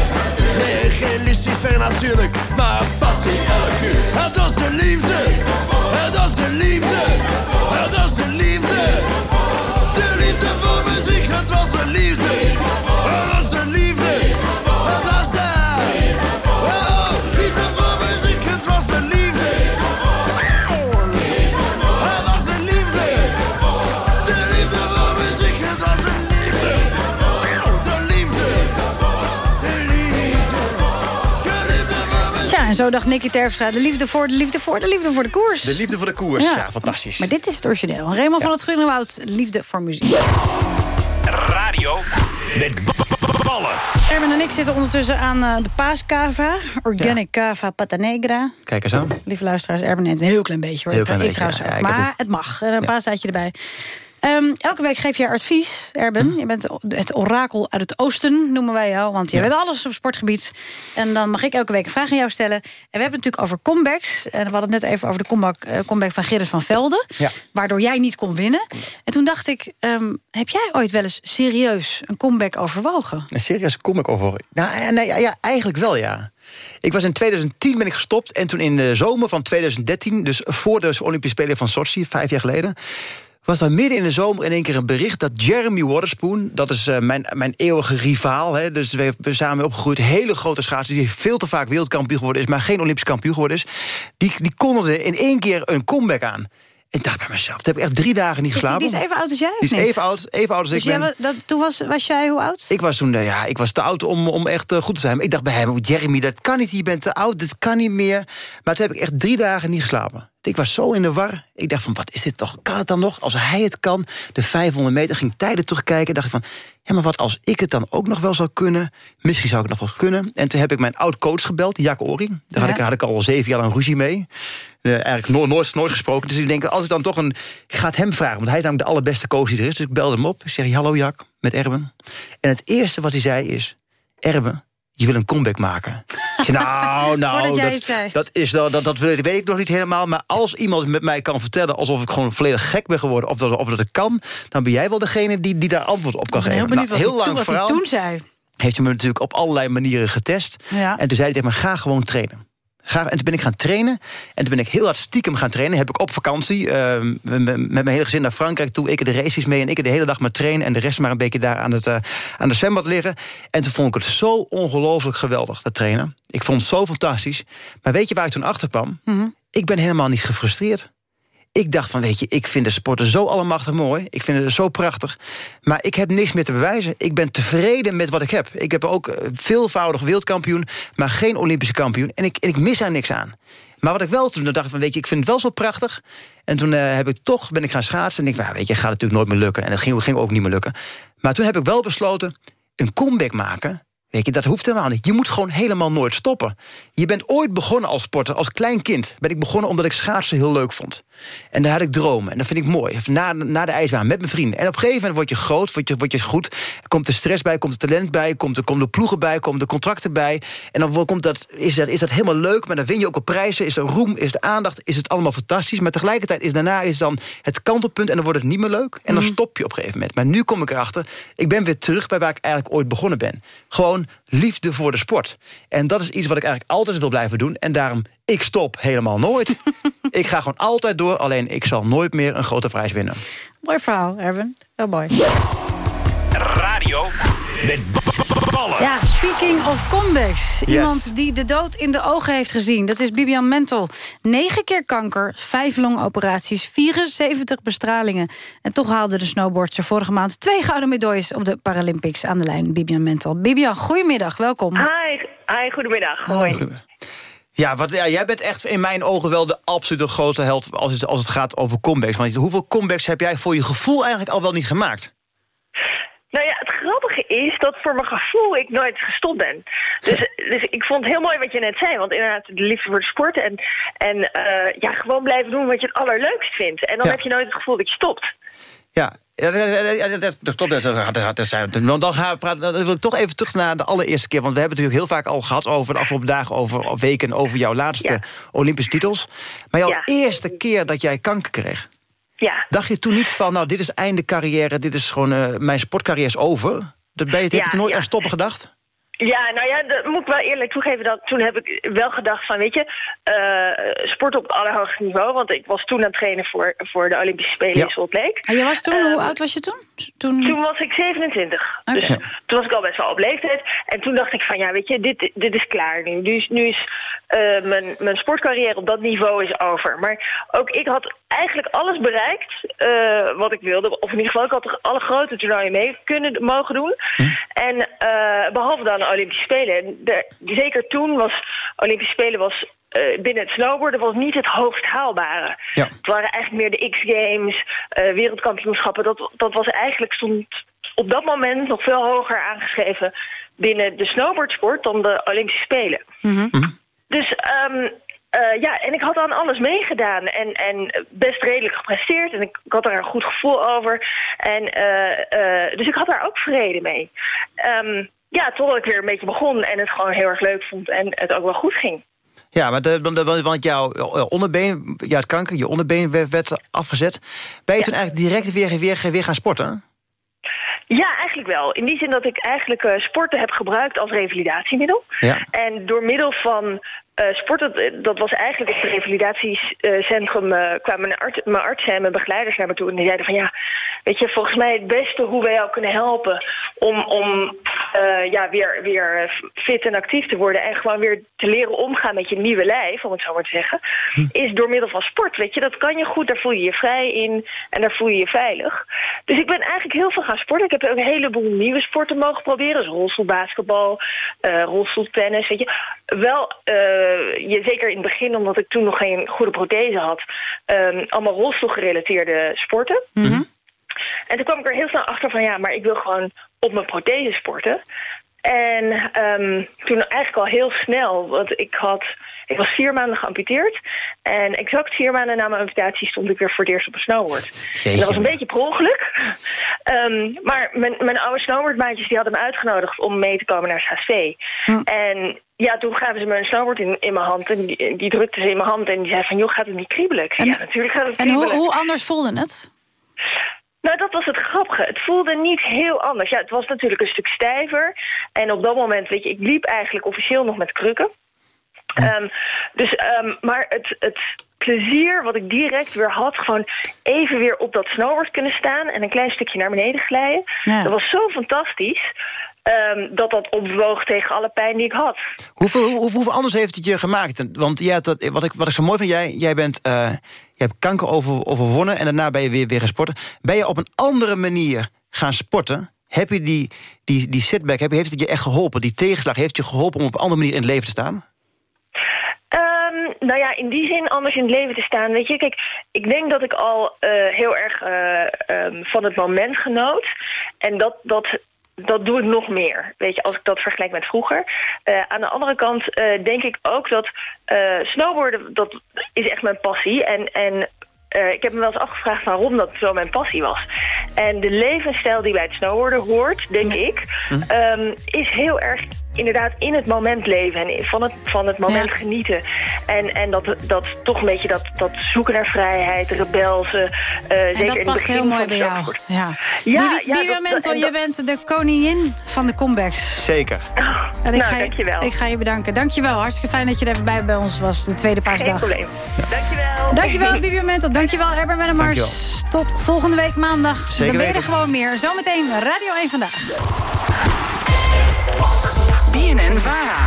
Nee, geen lucifer natuurlijk, maar passie elk dat is de liefde, dat is de liefde, dat is de liefde. De liefde voor muziek, het was de liefde. Het was de liefde, en zo dacht Nicky Terpstra. De liefde voor de liefde voor de liefde voor de koers. De liefde voor de koers, ja, fantastisch. Maar dit is het origineel. Raymond van het Groenewoud, liefde voor muziek. Radio met ballen. Erwin en ik zitten ondertussen aan eh, de paaskava. Organic cava pata negra. Kijk eens aan. Lieve luisteraars, Erwin neemt een heel klein beetje hoor. Heel ik klein ik beetje, trouwens ja. ook. Ja, maar het mag. Er een paastaatje erbij. Ehm, elke week geef jij advies, Erben. Hm. Je bent het orakel uit het oosten, noemen wij jou. Want je weet alles op sportgebied. En dan mag ik elke week een vraag aan jou stellen. En we hebben het natuurlijk over comebacks. En we hadden het net even over de comeback, eh, comeback van Gerrit van Velde. Ja. Waardoor jij niet kon winnen. En toen dacht ik, ehm, heb jij ooit wel eens serieus een comeback overwogen? Een serieus comic over. Nou, eh, nee, ja, ja, eigenlijk wel, ja. Ik was in 2010 ben ik gestopt. En toen in de zomer van 2013, dus voor de Olympische Spelen van Sochi, vijf jaar geleden, was er midden in de zomer in één keer een bericht dat Jeremy Waterspoon, dat is eh, mijn, mijn eeuwige rivaal, hè, dus we hebben samen opgegroeid, hele grote schaatser, die veel te vaak wereldkampioen geworden is, maar geen Olympisch kampioen geworden is, die, die kondigde in één keer een comeback aan. En ik dacht bij mezelf, dat heb ik echt drie dagen niet die, geslapen. die is even oud als jij, Die is even oud, even oud als Dus ik ben. dat, toen was, was jij hoe oud? Ik was toen, eh, ja, ik was te oud om, om echt eh, goed te zijn. Maar ik dacht bij hem, Jeremy, dat kan niet, je bent te oud, dit kan niet meer. Maar toen heb ik echt drie dagen niet geslapen. Ik was zo in de war. Ik dacht van, wat is dit toch? Kan het dan nog? Als hij het kan, de 500 meter, ging tijden terugkijken. dacht ik van, ja, maar wat als ik het dan ook nog wel zou kunnen? Misschien zou ik het nog wel kunnen. En toen heb ik mijn oud-coach gebeld, Jack Oring. Daar had, ik, had ik al zeven jaar een ruzie mee. Eh, eigenlijk nooit, nooit, nooit gesproken. Dus ik denk, als ik dan toch een... Ik ga het hem vragen, want hij is namelijk de allerbeste coach die er is. Dus ik belde hem op. Ik zeg, hallo Jack, met Erben. En het eerste wat hij zei is... Erben, je wil een comeback maken. Ik zei, nou, nou, dat, is, dat, dat, dat weet ik nog niet helemaal. Maar als iemand met mij kan vertellen... alsof ik gewoon volledig gek ben geworden... of dat, of dat ik kan... dan ben jij wel degene die, die daar antwoord op kan ben heel geven. benieuwd Nou, wat, hij, toen, verhaal toen zei. heeft hij me natuurlijk op allerlei manieren getest. Ja. En toen zei hij tegen me, ga gewoon trainen. Ga, en toen ben ik gaan trainen. En toen ben ik heel hard stiekem gaan trainen. Heb ik op vakantie eh, met mijn hele gezin naar Frankrijk toe. Ik de races mee en ik de hele dag maar trainen. En de rest maar een beetje daar aan, het, eh, aan de zwembad liggen. En toen vond ik het zo ongelooflijk geweldig, dat trainen. Ik vond het zo fantastisch. Maar weet je waar ik toen achter kwam? Mhm. Ik ben helemaal niet gefrustreerd. Ik dacht van, weet je, ik vind de sporten zo allemachtig mooi. Ik vind het zo prachtig. Maar ik heb niks meer te bewijzen. Ik ben tevreden met wat ik heb. Ik heb ook eh, veelvoudig wereldkampioen, maar geen Olympische kampioen. En ik, en ik mis daar niks aan. Maar wat ik wel toen dacht, van, weet je, ik vind het wel zo prachtig. En toen eh, heb ik toch, ben ik gaan schaatsen. En ik dacht, weet je, gaat natuurlijk nooit meer lukken. En dat ging, ging ook niet meer lukken. Maar toen heb ik wel besloten, een comeback maken... Weet je, dat hoeft helemaal niet. Je moet gewoon helemaal nooit stoppen. Je bent ooit begonnen als sporter. Als klein kind ben ik begonnen omdat ik schaatsen heel leuk vond. En daar had ik dromen. En dat vind ik mooi. Na, na de ijsbaan, met mijn vrienden. En op een gegeven moment word je groot, word je, word je goed. Komt de stress bij, komt er talent bij... komt er, komt er ploegen bij, komen de contracten bij. En dan komt dat, is, dat, is dat helemaal leuk. Maar dan win je ook op prijzen. Is er roem, is er aandacht, is het allemaal fantastisch. Maar tegelijkertijd is daarna is dan het kantelpunt... en dan wordt het niet meer leuk. En dan stop je op een gegeven moment. Maar nu kom ik erachter, ik ben weer terug bij waar ik eigenlijk ooit begonnen ben. Gewoon liefde voor de sport. En dat is iets wat ik eigenlijk altijd wil blijven doen. En daarom, ik stop helemaal nooit. ik ga gewoon altijd door, alleen ik zal nooit meer een grote prijs winnen. Mooi verhaal, Erwin. Heel mooi. Radio met ballen. Ja, speaking of comebacks. Yes. Iemand die de dood in de ogen heeft gezien. Dat is Bibian Mentel. Negen keer kanker, vijf longoperaties, 74 bestralingen. En toch haalde de snowboardster vorige maand... twee gouden medailles op de Paralympics aan de lijn. Bibian Mentel. Bibian, goedemiddag, welkom. Hi, hi goedemiddag. Hoi. Ja, wat, ja, jij bent echt in mijn ogen wel de absolute grote held... als het, als het gaat over comebacks. Want hoeveel comebacks heb jij voor je gevoel eigenlijk al wel niet gemaakt? Nou ja, het grappige is dat voor mijn gevoel ik nooit gestopt ben. Dus, dus ik vond het heel mooi wat je net zei. Want inderdaad, de liefde voor de sport. En, en eh, ja, gewoon blijven doen wat je het allerleukst vindt. En dan Ja. heb je nooit het gevoel dat je stopt. Ja, dat- dat- dat- klopt. Zijn- Want dan gaan we praten. Dan wil ik toch even terug naar de allereerste keer. Want we hebben het natuurlijk heel vaak al gehad over de afgelopen dagen, over weken, over jouw laatste Olympische titels. Maar jouw Ja. eerste keer dat jij kanker kreeg. Ja. Dacht je toen niet van, nou, dit is einde carrière, dit is gewoon, eh, mijn sportcarrière is over? Dat ben je, heb je Ja, nooit aan stoppen gedacht? Ja, nou ja, dat moet ik wel eerlijk toegeven. Dat toen heb ik wel gedacht van, weet je, eh, sport op het allerhoogste niveau. Want ik was toen aan het trainen voor, voor de Olympische Spelen Ja. in Salt Lake. En je was toen, hoe Ehm, oud was je toen? Toen, Toen was ik 27. Dus Oké. toen was ik al best wel op leeftijd. En toen dacht ik van, ja, weet je, dit, dit is klaar nu. Nu is, nu is eh, mijn, mijn sportcarrière op dat niveau is over. Maar ook ik had eigenlijk alles bereikt eh, wat ik wilde. Of in ieder geval, ik had alle grote toernooien mee kunnen mogen doen. En eh, behalve dan de Olympische Spelen. En de- zeker toen was Olympische Spelen was eh, binnen het snowboarden was niet het hoogst haalbare. Ja. Het waren eigenlijk meer de X-Games, eh, wereldkampioenschappen. Dat, dat was eigenlijk stond op dat moment nog veel hoger aangeschreven binnen de snowboardsport dan de Olympische Spelen. Dus ehm, eh, ja, en ik had aan alles meegedaan en, en best redelijk gepresteerd. En ik, ik had daar een goed gevoel over. En, eh, eh, dus ik had daar ook vrede mee. Ehm, ja, totdat ik weer een beetje begon en het gewoon heel erg leuk vond en het ook wel goed ging. Ja, maar de, want- want jouw onderbeen, had kanker, je onderbeen werd, afgezet. Ben je toen eigenlijk direct weer, weer, weer gaan sporten? Ja, eigenlijk wel. In die zin dat ik eigenlijk sporten heb gebruikt als revalidatiemiddel. Ja. En door middel van eh sporten, eh, dat was eigenlijk het revalidatiecentrum, eh kwamen mijn, arts, mijn artsen en mijn begeleiders naar me toe. En die zeiden van ja, weet je, volgens mij het beste hoe wij jou kunnen helpen om, om eh, ja, weer, weer fit en actief te worden. En gewoon weer te leren omgaan met je nieuwe lijf, om het zo maar te zeggen. Is door middel van sport. Weet je, dat kan je goed, daar voel je je vrij in en daar voel je je veilig. Dus ik ben eigenlijk heel veel gaan sporten. Ik heb ook een heleboel nieuwe sporten mogen proberen. Dus rolstoelbasketbal, eh rolstoeltennis, weet je. Wel, eh, je, zeker in het begin, omdat ik toen nog geen goede prothese had, ehm, allemaal rolstoelgerelateerde sporten. En toen kwam ik er heel snel achter van ja, maar ik wil gewoon op mijn prothese sporten. En ehm, toen eigenlijk al heel snel, want ik had, ik was vier maanden geamputeerd. En exact vier maanden na mijn amputatie stond ik weer voor het eerst op een snowboard. En dat was een beetje per ongeluk. Ehm, maar mijn, mijn oude snowboardmaatjes die hadden me uitgenodigd om mee te komen naar SHV. En ja, toen gaven ze me een snowboard in, in mijn hand. En die, die drukte ze in mijn hand en die zei van, joh, gaat het niet kriebelen? Ik zei, ja, natuurlijk gaat het en kriebelen. hoe, hoe anders voelde het? Nou, dat was het grappige. Het voelde niet heel anders. Ja, het was natuurlijk een stuk stijver. En op dat moment, weet je, ik liep eigenlijk officieel nog met krukken. Ehm, dus, ehm, maar het, het plezier wat ik direct weer had, gewoon even weer op dat snowboard kunnen staan en een klein stukje naar beneden glijden. Ja. Dat was zo fantastisch. ehm, dat dat opwoog tegen alle pijn die ik had. Hoeveel, hoe- hoeveel, anders heeft het je gemaakt? Want ja, dat, wat, ik, wat ik zo mooi vind, jij, jij bent, eh, je hebt kanker over, overwonnen... en daarna ben je weer, weer gaan sporten. Ben je op een andere manier gaan sporten? Heb je die, die, die setback, heb, heeft het je echt geholpen? Die tegenslag heeft je geholpen om op een andere manier in het leven te staan? Ehm, nou ja, in die zin anders in het leven te staan. Weet je, kijk, ik denk dat ik al eh, heel erg eh, ehm, van het moment genoot. En dat, dat, dat doe ik nog meer. Weet je, als ik dat vergelijk met vroeger. Eh, aan de andere kant eh, denk ik ook dat eh, snowboarden, dat is echt mijn passie. En, en eh, ik heb me wel eens afgevraagd waarom dat zo mijn passie was. En de levensstijl die bij het snowboarden hoort, denk ik, ehm, is heel erg inderdaad in het moment leven en van het, van het moment genieten. En, en dat, dat toch een beetje dat, dat zoeken naar vrijheid, rebelse. eh En zeker in dat het past begin heel mooi van bij jou. Ja. Ja, en je bent de koningin van de comebacks. Zeker. En ik nou, ga je, dankjewel. Ik ga je bedanken. Dankjewel. Hartstikke fijn dat je er even bij, bij ons was. De tweede paasdag. Geen probleem. Dankjewel. Dankjewel, Bibi Mentel. Dankjewel, Herbert Wennemars. Dankjewel. Tot volgende week maandag. Zeker Dan ben je er weten. gewoon meer. Zometeen Radio 1 Vandaag. BNN Vara.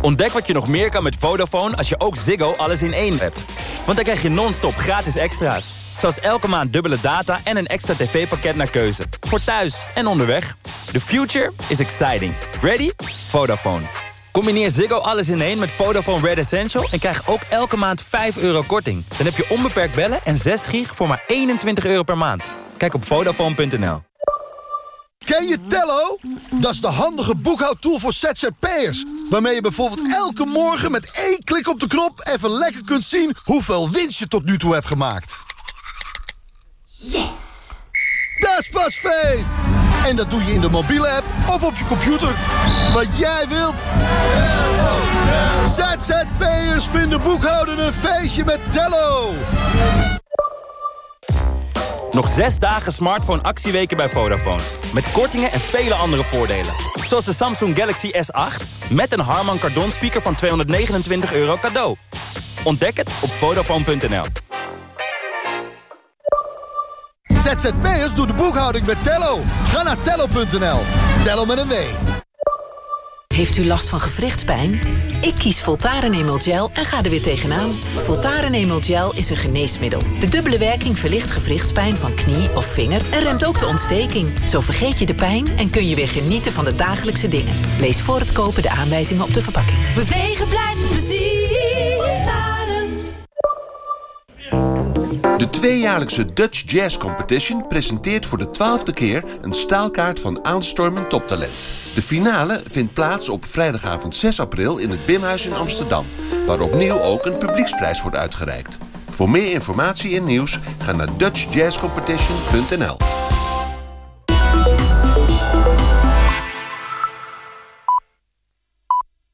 Ontdek wat je nog meer kan met Vodafone als je ook Ziggo alles in één hebt. Want dan krijg je non-stop gratis extra's. Zoals elke maand dubbele data en een extra tv-pakket naar keuze. Voor thuis en onderweg. The future is exciting. Ready? Vodafone. Combineer Ziggo alles in één met Vodafone Red Essential... en krijg ook elke maand 5 euro korting. Dan heb je onbeperkt bellen en 6 gig voor maar 21 euro per maand. Kijk op Vodafone.nl. Ken je Tello? Dat is de handige boekhoudtool voor ZZP'ers. Waarmee je bijvoorbeeld elke morgen met één klik op de knop... even lekker kunt zien hoeveel winst je tot nu toe hebt gemaakt. Yes! Dat pas feest! En dat doe je in de mobiele app of op je computer. Wat jij wilt. ZZP'ers vinden boekhouden een feestje met Tello. Nog zes dagen smartphone actieweken bij Vodafone. Met kortingen en vele andere voordelen. Zoals de Samsung Galaxy S8 met een Harman Kardon speaker van 229 euro cadeau. Ontdek het op Vodafone.nl. ZZP'ers doet de boekhouding met Tello. Ga naar tello.nl. Tello met een W. Heeft u last van gewrichtspijn? Ik kies Voltaren Emel Gel en ga er weer tegenaan. Voltaren Emel Gel is een geneesmiddel. De dubbele werking verlicht gewrichtspijn van knie of vinger... en remt ook de ontsteking. Zo vergeet je de pijn en kun je weer genieten van de dagelijkse dingen. Lees voor het kopen de aanwijzingen op de verpakking. Bewegen blijft plezier. De tweejaarlijkse Dutch Jazz Competition presenteert voor de twaalfde keer... een staalkaart van aanstormend toptalent. De finale vindt plaats op vrijdagavond 6 april in het Bimhuis in Amsterdam... waar opnieuw ook een publieksprijs wordt uitgereikt. Voor meer informatie en nieuws ga naar dutchjazzcompetition.nl